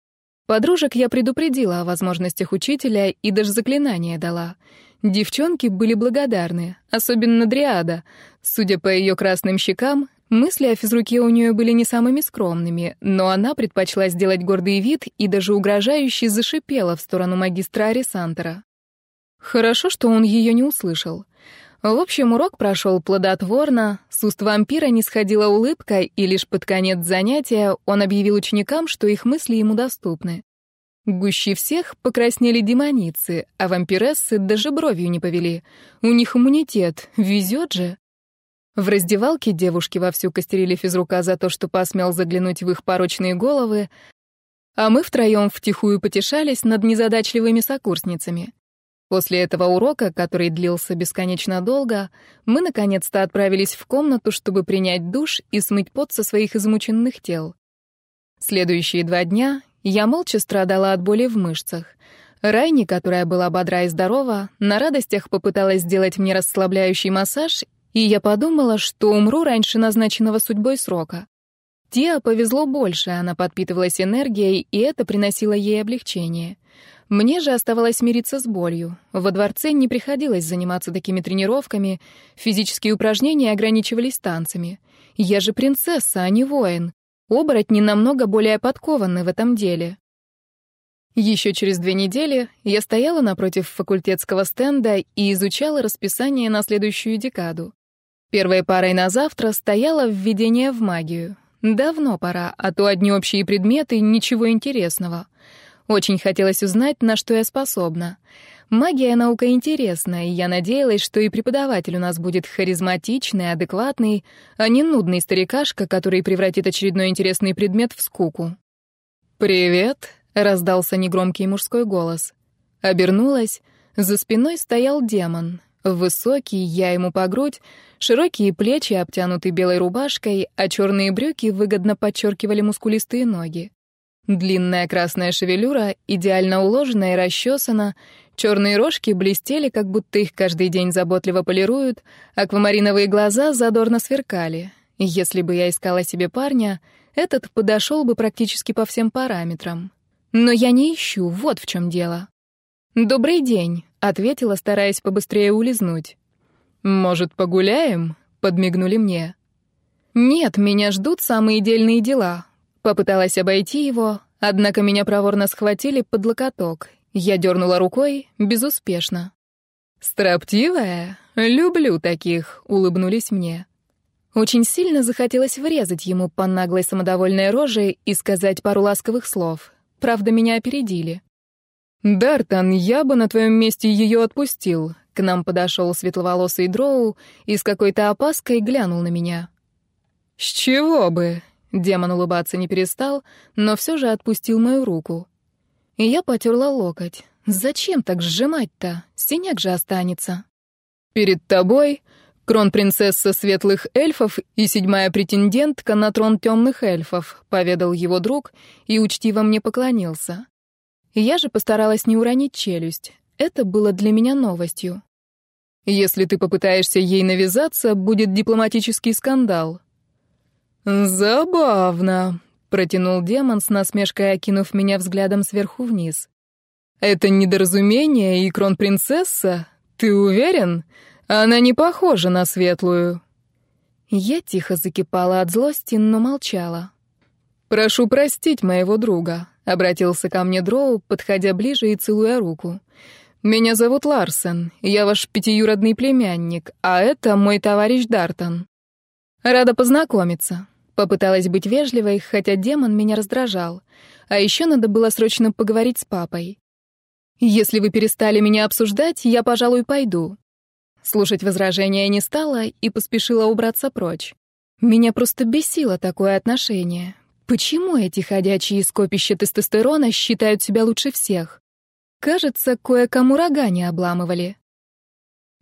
Подружек я предупредила о возможностях учителя и даже заклинание дала. Девчонки были благодарны, особенно Дриада. Судя по ее красным щекам, Мысли о физруке у нее были не самыми скромными, но она предпочла сделать гордый вид и даже угрожающе зашипела в сторону магистра Арисантера. Хорошо, что он ее не услышал. В общем, урок прошел плодотворно, с уст вампира не сходила улыбка, и лишь под конец занятия он объявил ученикам, что их мысли ему доступны. Гуще всех покраснели демоницы, а вампирессы даже бровью не повели. У них иммунитет, везет же. В раздевалке девушки вовсю костерили физрука за то, что посмел заглянуть в их порочные головы, а мы втроем втихую потешались над незадачливыми сокурсницами. После этого урока, который длился бесконечно долго, мы наконец-то отправились в комнату, чтобы принять душ и смыть пот со своих измученных тел. Следующие два дня я молча страдала от боли в мышцах. Райни, которая была бодра и здорова, на радостях попыталась сделать мне расслабляющий массаж и я подумала, что умру раньше назначенного судьбой срока. Тиа повезло больше, она подпитывалась энергией, и это приносило ей облегчение. Мне же оставалось мириться с болью. Во дворце не приходилось заниматься такими тренировками, физические упражнения ограничивались танцами. Я же принцесса, а не воин. Оборотни намного более подкованы в этом деле. Еще через две недели я стояла напротив факультетского стенда и изучала расписание на следующую декаду. Первой парой на завтра стояло введение в магию. Давно пора, а то одни общие предметы, ничего интересного. Очень хотелось узнать, на что я способна. Магия — наука интересная, и я надеялась, что и преподаватель у нас будет харизматичный, адекватный, а не нудный старикашка, который превратит очередной интересный предмет в скуку. «Привет», — раздался негромкий мужской голос. Обернулась. За спиной стоял демон. Высокий, я ему по грудь, широкие плечи обтянуты белой рубашкой, а черные брюки выгодно подчеркивали мускулистые ноги. Длинная красная шевелюра, идеально уложена и расчесана, черные рожки блестели, как будто их каждый день заботливо полируют, аквамариновые глаза задорно сверкали. Если бы я искала себе парня, этот подошел бы практически по всем параметрам. Но я не ищу, вот в чем дело. «Добрый день», — ответила, стараясь побыстрее улизнуть. «Может, погуляем?» — подмигнули мне. «Нет, меня ждут самые дельные дела». Попыталась обойти его, однако меня проворно схватили под локоток. Я дернула рукой, безуспешно. «Строптивая? Люблю таких», — улыбнулись мне. Очень сильно захотелось врезать ему по наглой самодовольной роже и сказать пару ласковых слов. Правда, меня опередили. «Дартан, я бы на твоем месте ее отпустил». К нам подошел светловолосый дроу и с какой-то опаской глянул на меня. «С чего бы?» Демон улыбаться не перестал, но все же отпустил мою руку. И я потерла локоть. «Зачем так сжимать-то? Синяк же останется». «Перед тобой кронпринцесса светлых эльфов и седьмая претендентка на трон темных эльфов», поведал его друг и учтиво мне поклонился. Я же постаралась не уронить челюсть. Это было для меня новостью. «Если ты попытаешься ей навязаться, будет дипломатический скандал». «Забавно», — протянул демон с насмешкой, окинув меня взглядом сверху вниз. «Это недоразумение и кронпринцесса? Ты уверен? Она не похожа на светлую». Я тихо закипала от злости, но молчала. «Прошу простить моего друга», — обратился ко мне Дроу, подходя ближе и целуя руку. «Меня зовут Ларсен, я ваш пятиюродный племянник, а это мой товарищ Дартон. Рада познакомиться». Попыталась быть вежливой, хотя демон меня раздражал. А еще надо было срочно поговорить с папой. «Если вы перестали меня обсуждать, я, пожалуй, пойду». Слушать возражения не стала и поспешила убраться прочь. Меня просто бесило такое отношение. Почему эти ходячие скопища тестостерона считают себя лучше всех? Кажется, кое-кому рога не обламывали.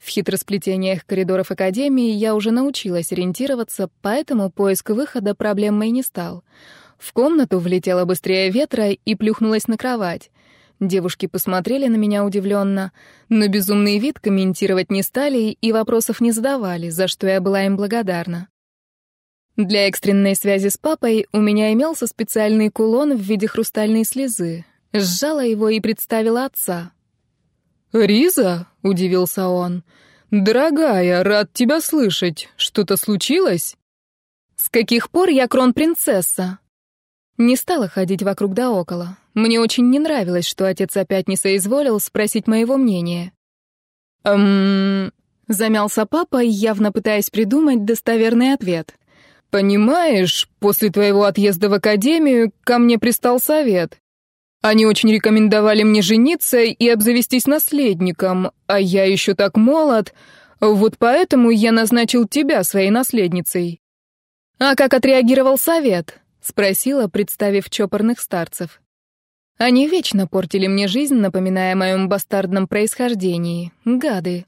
В хитросплетениях коридоров Академии я уже научилась ориентироваться, поэтому поиск выхода проблемой не стал. В комнату влетела быстрее ветра и плюхнулась на кровать. Девушки посмотрели на меня удивленно, но безумный вид комментировать не стали и вопросов не задавали, за что я была им благодарна. Для экстренной связи с папой у меня имелся специальный кулон в виде хрустальной слезы. Сжала его и представила отца. «Риза?» — удивился он. «Дорогая, рад тебя слышать. Что-то случилось?» «С каких пор я кронпринцесса?» Не стала ходить вокруг да около. Мне очень не нравилось, что отец опять не соизволил спросить моего мнения. «Эм...» — замялся папа, явно пытаясь придумать достоверный ответ. «Понимаешь, после твоего отъезда в академию ко мне пристал совет. Они очень рекомендовали мне жениться и обзавестись наследником, а я еще так молод, вот поэтому я назначил тебя своей наследницей». «А как отреагировал совет?» — спросила, представив чопорных старцев. Они вечно портили мне жизнь, напоминая о моем бастардном происхождении. Гады.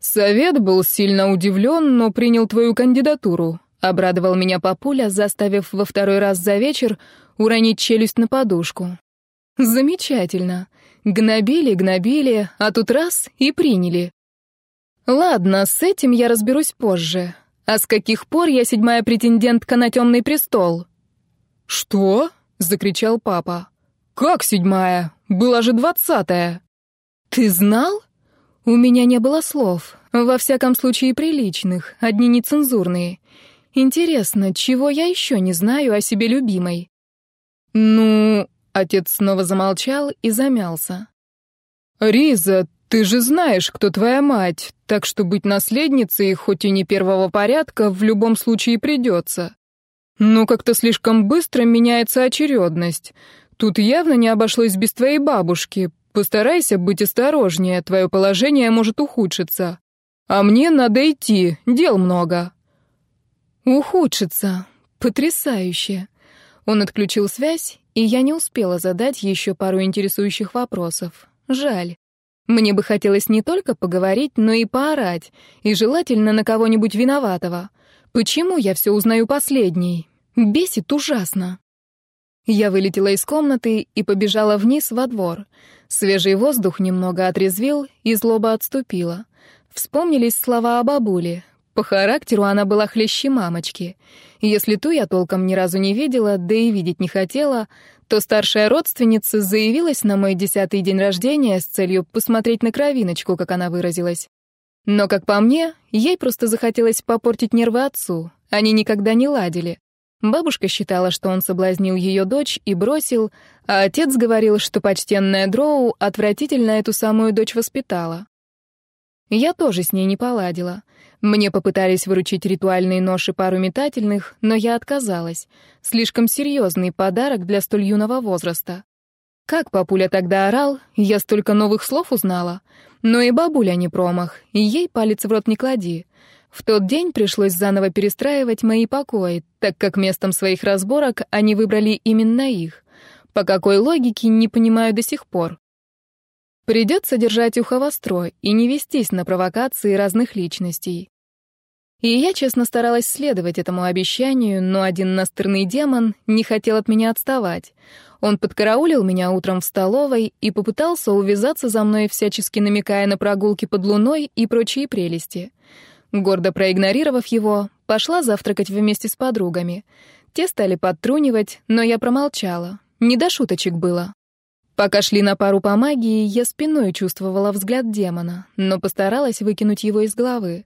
«Совет был сильно удивлен, но принял твою кандидатуру», — обрадовал меня папуля, заставив во второй раз за вечер уронить челюсть на подушку. Замечательно. Гнобили, гнобили, а тут раз и приняли. Ладно, с этим я разберусь позже. А с каких пор я седьмая претендентка на темный престол? Что? закричал папа. Как седьмая? Была же двадцатая. Ты знал? У меня не было слов. Во всяком случае, приличных, одни нецензурные. Интересно, чего я еще не знаю о себе любимой? «Ну...» — отец снова замолчал и замялся. «Риза, ты же знаешь, кто твоя мать, так что быть наследницей, хоть и не первого порядка, в любом случае придется. Но как-то слишком быстро меняется очередность. Тут явно не обошлось без твоей бабушки. Постарайся быть осторожнее, твое положение может ухудшиться. А мне надо идти, дел много». «Ухудшится. Потрясающе. Он отключил связь, и я не успела задать еще пару интересующих вопросов. Жаль. Мне бы хотелось не только поговорить, но и поорать, и желательно на кого-нибудь виноватого. Почему я все узнаю последней? Бесит ужасно. Я вылетела из комнаты и побежала вниз во двор. Свежий воздух немного отрезвил, и злоба отступила. Вспомнились слова о бабуле. По характеру она была хлеще мамочки. Если ту я толком ни разу не видела, да и видеть не хотела, то старшая родственница заявилась на мой десятый день рождения с целью посмотреть на кровиночку, как она выразилась. Но, как по мне, ей просто захотелось попортить нервы отцу. Они никогда не ладили. Бабушка считала, что он соблазнил ее дочь и бросил, а отец говорил, что почтенная Дроу отвратительно эту самую дочь воспитала. Я тоже с ней не поладила. Мне попытались выручить ритуальные нож и пару метательных, но я отказалась. Слишком серьезный подарок для столь юного возраста. Как папуля тогда орал, я столько новых слов узнала. Но и бабуля не промах, и ей палец в рот не клади. В тот день пришлось заново перестраивать мои покои, так как местом своих разборок они выбрали именно их. По какой логике, не понимаю до сих пор. Придется держать ухо востро и не вестись на провокации разных личностей. И я честно старалась следовать этому обещанию, но один настырный демон не хотел от меня отставать. Он подкараулил меня утром в столовой и попытался увязаться за мной, всячески намекая на прогулки под луной и прочие прелести. Гордо проигнорировав его, пошла завтракать вместе с подругами. Те стали подтрунивать, но я промолчала. Не до шуточек было. Пока шли на пару по магии, я спиной чувствовала взгляд демона, но постаралась выкинуть его из головы.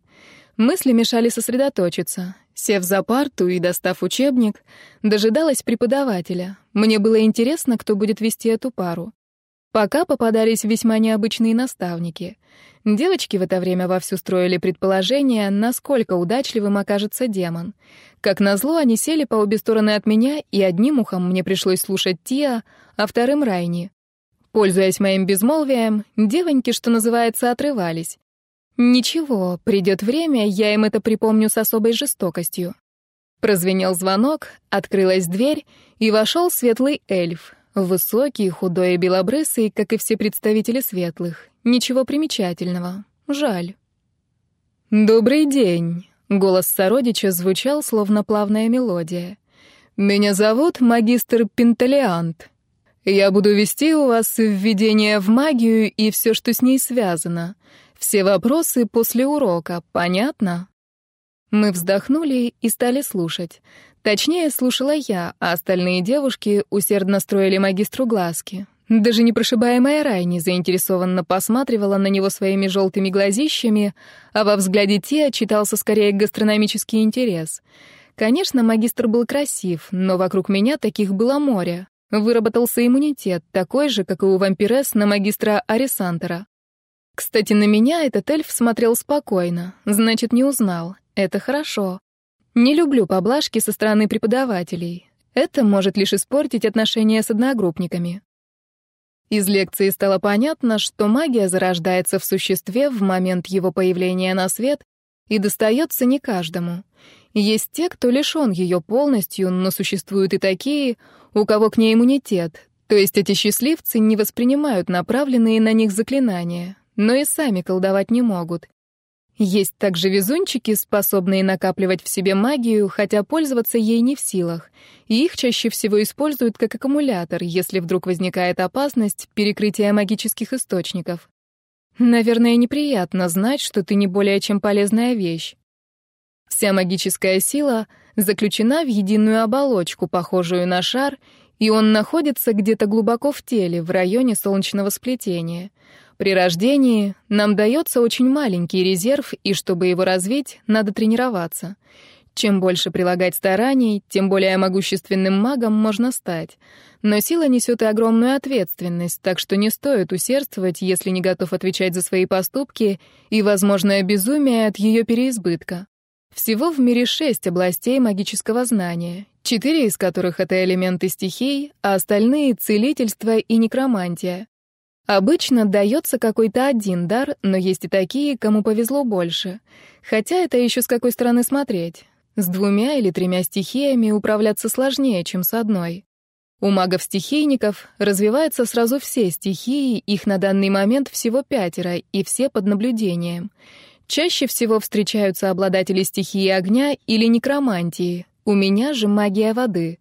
Мысли мешали сосредоточиться. Сев за парту и достав учебник, дожидалась преподавателя. Мне было интересно, кто будет вести эту пару. Пока попадались весьма необычные наставники. Девочки в это время вовсю строили предположение, насколько удачливым окажется демон. Как назло, они сели по обе стороны от меня, и одним ухом мне пришлось слушать Тиа, а вторым — Райни. Пользуясь моим безмолвием, девоньки, что называется, отрывались. Ничего, придет время, я им это припомню с особой жестокостью. Прозвенел звонок, открылась дверь, и вошел светлый эльф. Высокий, худой и белобрысый, как и все представители светлых. Ничего примечательного. Жаль. «Добрый день», — голос сородича звучал, словно плавная мелодия. «Меня зовут магистр Пенталиант. Я буду вести у вас введение в магию и все, что с ней связано. Все вопросы после урока, понятно? Мы вздохнули и стали слушать. Точнее, слушала я, а остальные девушки усердно строили магистру глазки. Даже непрошибаемая Райни заинтересованно посматривала на него своими желтыми глазищами, а во взгляде Тиа читался скорее гастрономический интерес. Конечно, магистр был красив, но вокруг меня таких было море. Выработался иммунитет, такой же, как и у вампирес на магистра Арисантера. Кстати, на меня этот эльф смотрел спокойно, значит, не узнал. Это хорошо. Не люблю поблажки со стороны преподавателей. Это может лишь испортить отношения с одногруппниками. Из лекции стало понятно, что магия зарождается в существе в момент его появления на свет и достается не каждому. Есть те, кто лишён ее полностью, но существуют и такие, у кого к ней иммунитет, то есть эти счастливцы не воспринимают направленные на них заклинания но и сами колдовать не могут. Есть также везунчики, способные накапливать в себе магию, хотя пользоваться ей не в силах, и их чаще всего используют как аккумулятор, если вдруг возникает опасность перекрытия магических источников. Наверное, неприятно знать, что ты не более чем полезная вещь. Вся магическая сила заключена в единую оболочку, похожую на шар, и он находится где-то глубоко в теле, в районе солнечного сплетения — при рождении нам дается очень маленький резерв, и чтобы его развить, надо тренироваться. Чем больше прилагать стараний, тем более могущественным магом можно стать. Но сила несет и огромную ответственность, так что не стоит усердствовать, если не готов отвечать за свои поступки и возможное безумие от ее переизбытка. Всего в мире шесть областей магического знания, четыре из которых — это элементы стихий, а остальные — целительство и некромантия. Обычно дается какой-то один дар, но есть и такие, кому повезло больше. Хотя это еще с какой стороны смотреть. С двумя или тремя стихиями управляться сложнее, чем с одной. У магов-стихийников развиваются сразу все стихии, их на данный момент всего пятеро, и все под наблюдением. Чаще всего встречаются обладатели стихии огня или некромантии. У меня же магия воды.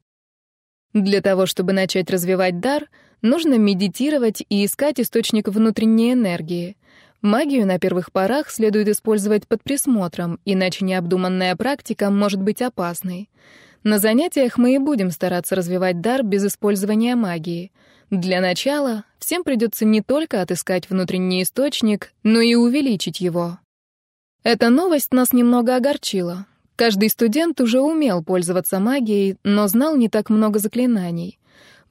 Для того, чтобы начать развивать дар — Нужно медитировать и искать источник внутренней энергии. Магию на первых порах следует использовать под присмотром, иначе необдуманная практика может быть опасной. На занятиях мы и будем стараться развивать дар без использования магии. Для начала всем придется не только отыскать внутренний источник, но и увеличить его. Эта новость нас немного огорчила. Каждый студент уже умел пользоваться магией, но знал не так много заклинаний.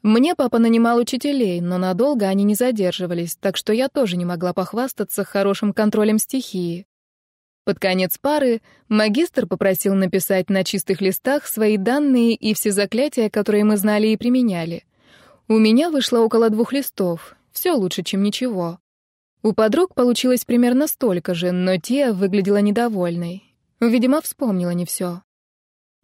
Мне папа нанимал учителей, но надолго они не задерживались, так что я тоже не могла похвастаться хорошим контролем стихии. Под конец пары магистр попросил написать на чистых листах свои данные и все заклятия, которые мы знали и применяли. У меня вышло около двух листов. Все лучше, чем ничего. У подруг получилось примерно столько же, но Тия выглядела недовольной. Видимо, вспомнила не все.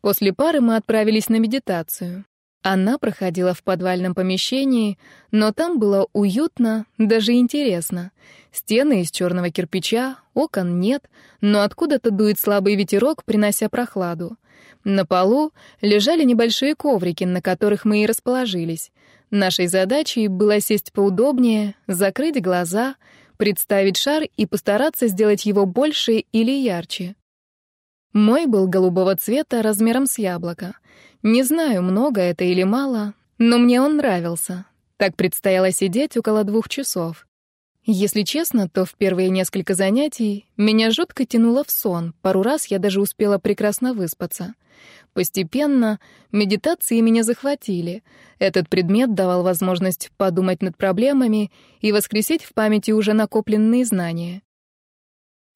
После пары мы отправились на медитацию. Она проходила в подвальном помещении, но там было уютно, даже интересно. Стены из черного кирпича, окон нет, но откуда-то дует слабый ветерок, принося прохладу. На полу лежали небольшие коврики, на которых мы и расположились. Нашей задачей было сесть поудобнее, закрыть глаза, представить шар и постараться сделать его больше или ярче. Мой был голубого цвета размером с яблоко. Не знаю, много это или мало, но мне он нравился. Так предстояло сидеть около двух часов. Если честно, то в первые несколько занятий меня жутко тянуло в сон, пару раз я даже успела прекрасно выспаться. Постепенно медитации меня захватили. Этот предмет давал возможность подумать над проблемами и воскресить в памяти уже накопленные знания.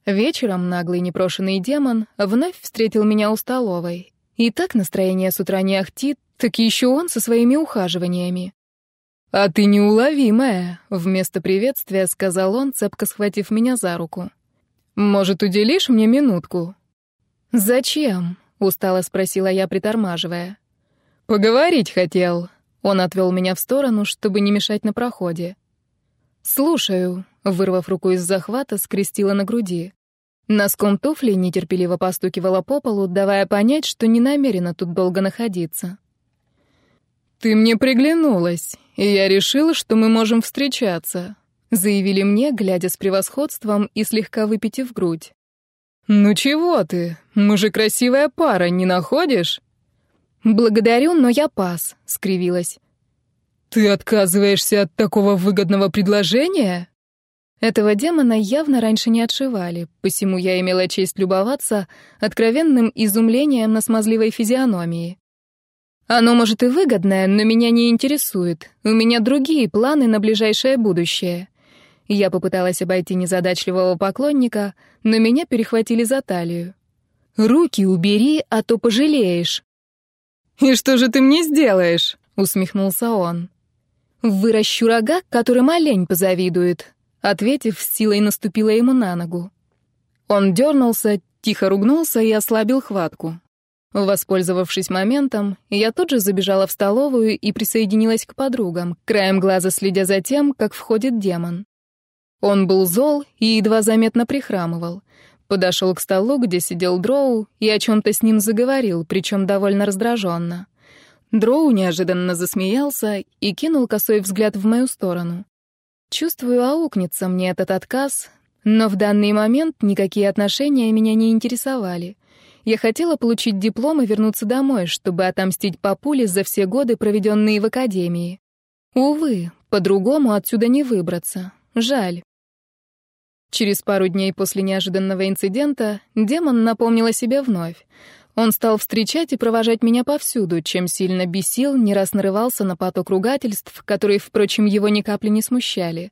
Вечером наглый непрошенный демон вновь встретил меня у столовой. И так настроение с утра не ахтит, так еще он со своими ухаживаниями. «А ты неуловимая», — вместо приветствия сказал он, цепко схватив меня за руку. «Может, уделишь мне минутку?» «Зачем?» — устало спросила я, притормаживая. «Поговорить хотел». Он отвел меня в сторону, чтобы не мешать на проходе. «Слушаю», — вырвав руку из захвата, скрестила на груди. Носком туфли нетерпеливо постукивала по полу, давая понять, что не намерена тут долго находиться. «Ты мне приглянулась, и я решила, что мы можем встречаться», — заявили мне, глядя с превосходством и слегка выпитив грудь. «Ну чего ты? Мы же красивая пара, не находишь?» «Благодарю, но я пас», — скривилась. «Ты отказываешься от такого выгодного предложения?» Этого демона явно раньше не отшивали, посему я имела честь любоваться откровенным изумлением на смазливой физиономии. Оно, может, и выгодное, но меня не интересует. У меня другие планы на ближайшее будущее. Я попыталась обойти незадачливого поклонника, но меня перехватили за талию. «Руки убери, а то пожалеешь». «И что же ты мне сделаешь?» — усмехнулся он. Выращу рога, которым олень позавидует. Ответив, с силой наступила ему на ногу. Он дернулся, тихо ругнулся и ослабил хватку. Воспользовавшись моментом, я тут же забежала в столовую и присоединилась к подругам, краем глаза следя за тем, как входит демон. Он был зол и едва заметно прихрамывал. Подошел к столу, где сидел Дроу, и о чем-то с ним заговорил, причем довольно раздраженно. Дроу неожиданно засмеялся и кинул косой взгляд в мою сторону. Чувствую, аукнется мне этот отказ, но в данный момент никакие отношения меня не интересовали. Я хотела получить диплом и вернуться домой, чтобы отомстить папуле за все годы, проведенные в академии. Увы, по-другому отсюда не выбраться. Жаль. Через пару дней после неожиданного инцидента демон напомнил о себе вновь. Он стал встречать и провожать меня повсюду, чем сильно бесил, не раз нарывался на поток ругательств, которые, впрочем, его ни капли не смущали.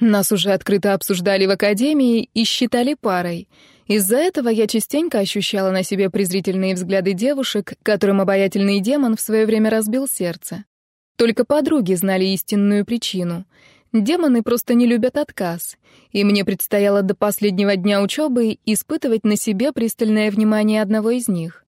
Нас уже открыто обсуждали в академии и считали парой. Из-за этого я частенько ощущала на себе презрительные взгляды девушек, которым обаятельный демон в свое время разбил сердце. Только подруги знали истинную причину. Демоны просто не любят отказ, и мне предстояло до последнего дня учебы испытывать на себе пристальное внимание одного из них.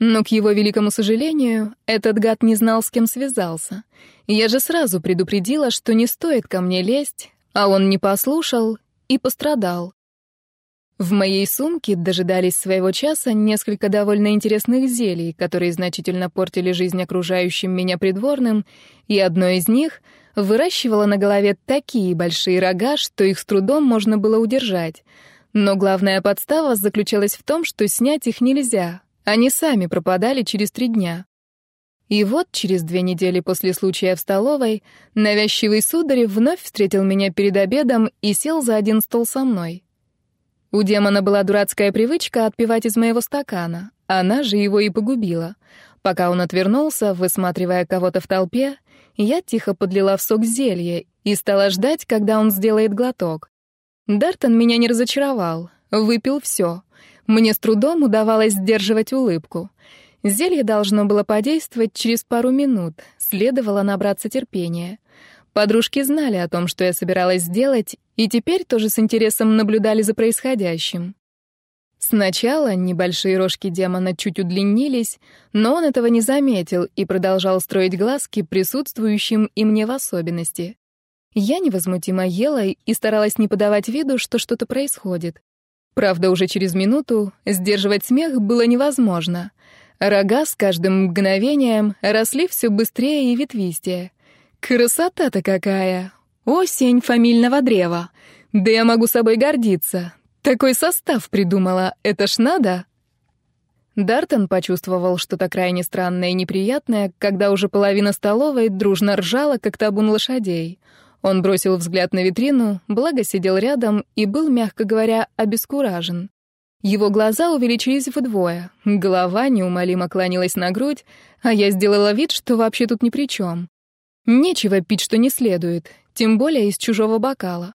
Но, к его великому сожалению, этот гад не знал, с кем связался. Я же сразу предупредила, что не стоит ко мне лезть, а он не послушал и пострадал. В моей сумке дожидались своего часа несколько довольно интересных зелий, которые значительно портили жизнь окружающим меня придворным, и одно из них — выращивала на голове такие большие рога, что их с трудом можно было удержать. Но главная подстава заключалась в том, что снять их нельзя. Они сами пропадали через три дня. И вот через две недели после случая в столовой навязчивый сударь вновь встретил меня перед обедом и сел за один стол со мной. У демона была дурацкая привычка отпивать из моего стакана. Она же его и погубила. Пока он отвернулся, высматривая кого-то в толпе, Я тихо подлила в сок зелье и стала ждать, когда он сделает глоток. Дартон меня не разочаровал, выпил все. Мне с трудом удавалось сдерживать улыбку. Зелье должно было подействовать через пару минут, следовало набраться терпения. Подружки знали о том, что я собиралась сделать, и теперь тоже с интересом наблюдали за происходящим. Сначала небольшие рожки демона чуть удлинились, но он этого не заметил и продолжал строить глазки присутствующим и мне в особенности. Я невозмутимо ела и старалась не подавать виду, что что-то происходит. Правда, уже через минуту сдерживать смех было невозможно. Рога с каждым мгновением росли все быстрее и ветвистее. Красота-то какая! Осень фамильного древа. Да я могу собой гордиться. Такой состав придумала, это ж надо. Дартон почувствовал что-то крайне странное и неприятное, когда уже половина столовой дружно ржала, как табун лошадей. Он бросил взгляд на витрину, благо сидел рядом и был, мягко говоря, обескуражен. Его глаза увеличились вдвое, голова неумолимо кланялась на грудь, а я сделала вид, что вообще тут ни при чем. Нечего пить, что не следует, тем более из чужого бокала.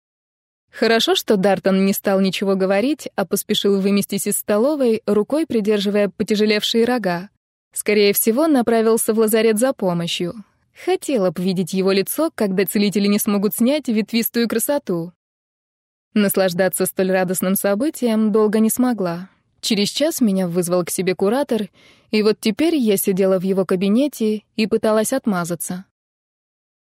Хорошо, что Дартон не стал ничего говорить, а поспешил выместись из столовой, рукой придерживая потяжелевшие рога. Скорее всего, направился в лазарет за помощью. Хотела б видеть его лицо, когда целители не смогут снять ветвистую красоту. Наслаждаться столь радостным событием долго не смогла. Через час меня вызвал к себе куратор, и вот теперь я сидела в его кабинете и пыталась отмазаться.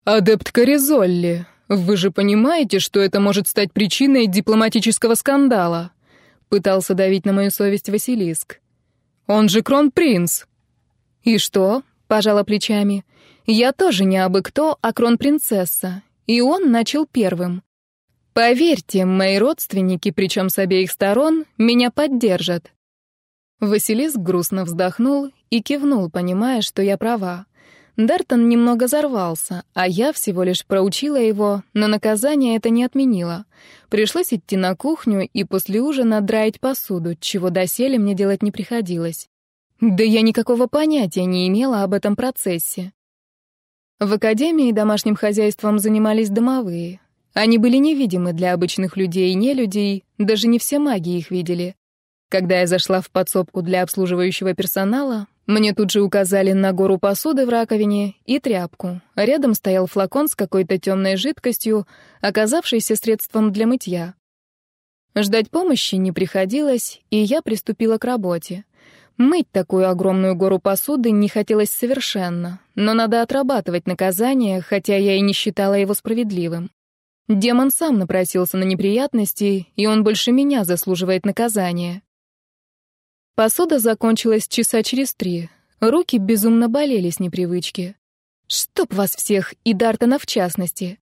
«Адепт Коризолли, вы же понимаете, что это может стать причиной дипломатического скандала?» Пытался давить на мою совесть Василиск. «Он же кронпринц!» «И что?» — пожала плечами. «Я тоже не абы кто, а кронпринцесса. И он начал первым. Поверьте, мои родственники, причем с обеих сторон, меня поддержат». Василиск грустно вздохнул и кивнул, понимая, что я права. Дартон немного взорвался, а я всего лишь проучила его, но наказание это не отменило. Пришлось идти на кухню и после ужина драить посуду, чего доселе мне делать не приходилось. Да я никакого понятия не имела об этом процессе. В академии домашним хозяйством занимались домовые. Они были невидимы для обычных людей и нелюдей, даже не все маги их видели. Когда я зашла в подсобку для обслуживающего персонала, мне тут же указали на гору посуды в раковине и тряпку. Рядом стоял флакон с какой-то темной жидкостью, оказавшейся средством для мытья. Ждать помощи не приходилось, и я приступила к работе. Мыть такую огромную гору посуды не хотелось совершенно, но надо отрабатывать наказание, хотя я и не считала его справедливым. Демон сам напросился на неприятности, и он больше меня заслуживает наказания. Посуда закончилась часа через три. Руки безумно болели с непривычки. Чтоб вас всех, и Дартона в частности.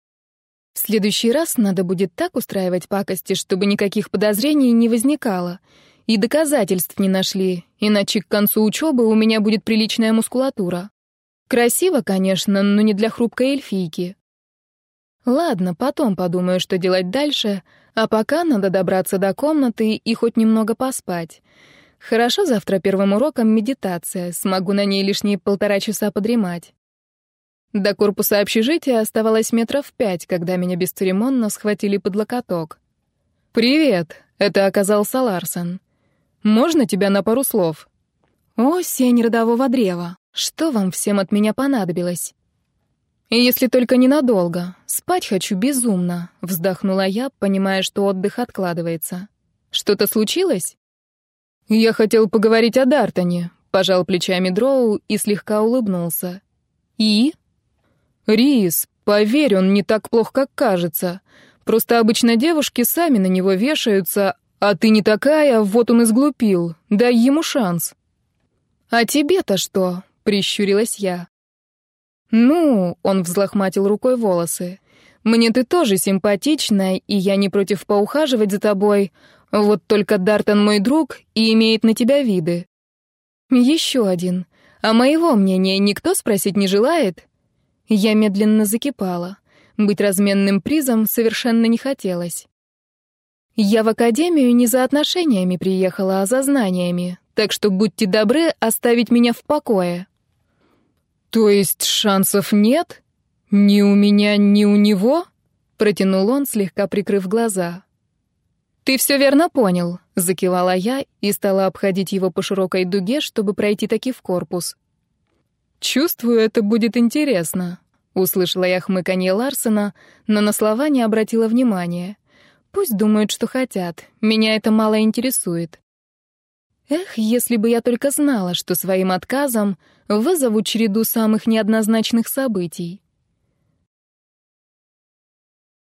В следующий раз надо будет так устраивать пакости, чтобы никаких подозрений не возникало. И доказательств не нашли, иначе к концу учебы у меня будет приличная мускулатура. Красиво, конечно, но не для хрупкой эльфийки. Ладно, потом подумаю, что делать дальше, а пока надо добраться до комнаты и хоть немного поспать. Хорошо завтра первым уроком медитация, смогу на ней лишние полтора часа подремать. До корпуса общежития оставалось метров пять, когда меня бесцеремонно схватили под локоток. «Привет!» — это оказался Ларсон. «Можно тебя на пару слов?» «О, сень родового древа! Что вам всем от меня понадобилось?» «Если только ненадолго. Спать хочу безумно», — вздохнула я, понимая, что отдых откладывается. «Что-то случилось?» «Я хотел поговорить о Дартоне», — пожал плечами Дроу и слегка улыбнулся. «И?» «Рис, поверь, он не так плох, как кажется. Просто обычно девушки сами на него вешаются, а ты не такая, вот он и сглупил. Дай ему шанс». «А тебе-то что?» — прищурилась я. «Ну», — он взлохматил рукой волосы, — «мне ты тоже симпатичная, и я не против поухаживать за тобой, вот только Дартон мой друг и имеет на тебя виды. Еще один. А моего мнения никто спросить не желает? Я медленно закипала. Быть разменным призом совершенно не хотелось. Я в академию не за отношениями приехала, а за знаниями, так что будьте добры оставить меня в покое. То есть шансов нет? «Ни у меня, ни у него?» — протянул он, слегка прикрыв глаза. «Ты все верно понял», — закивала я и стала обходить его по широкой дуге, чтобы пройти таки в корпус. «Чувствую, это будет интересно», — услышала я хмыканье Ларсена, но на слова не обратила внимания. Пусть думают, что хотят, меня это мало интересует. Эх, если бы я только знала, что своим отказом вызову череду самых неоднозначных событий.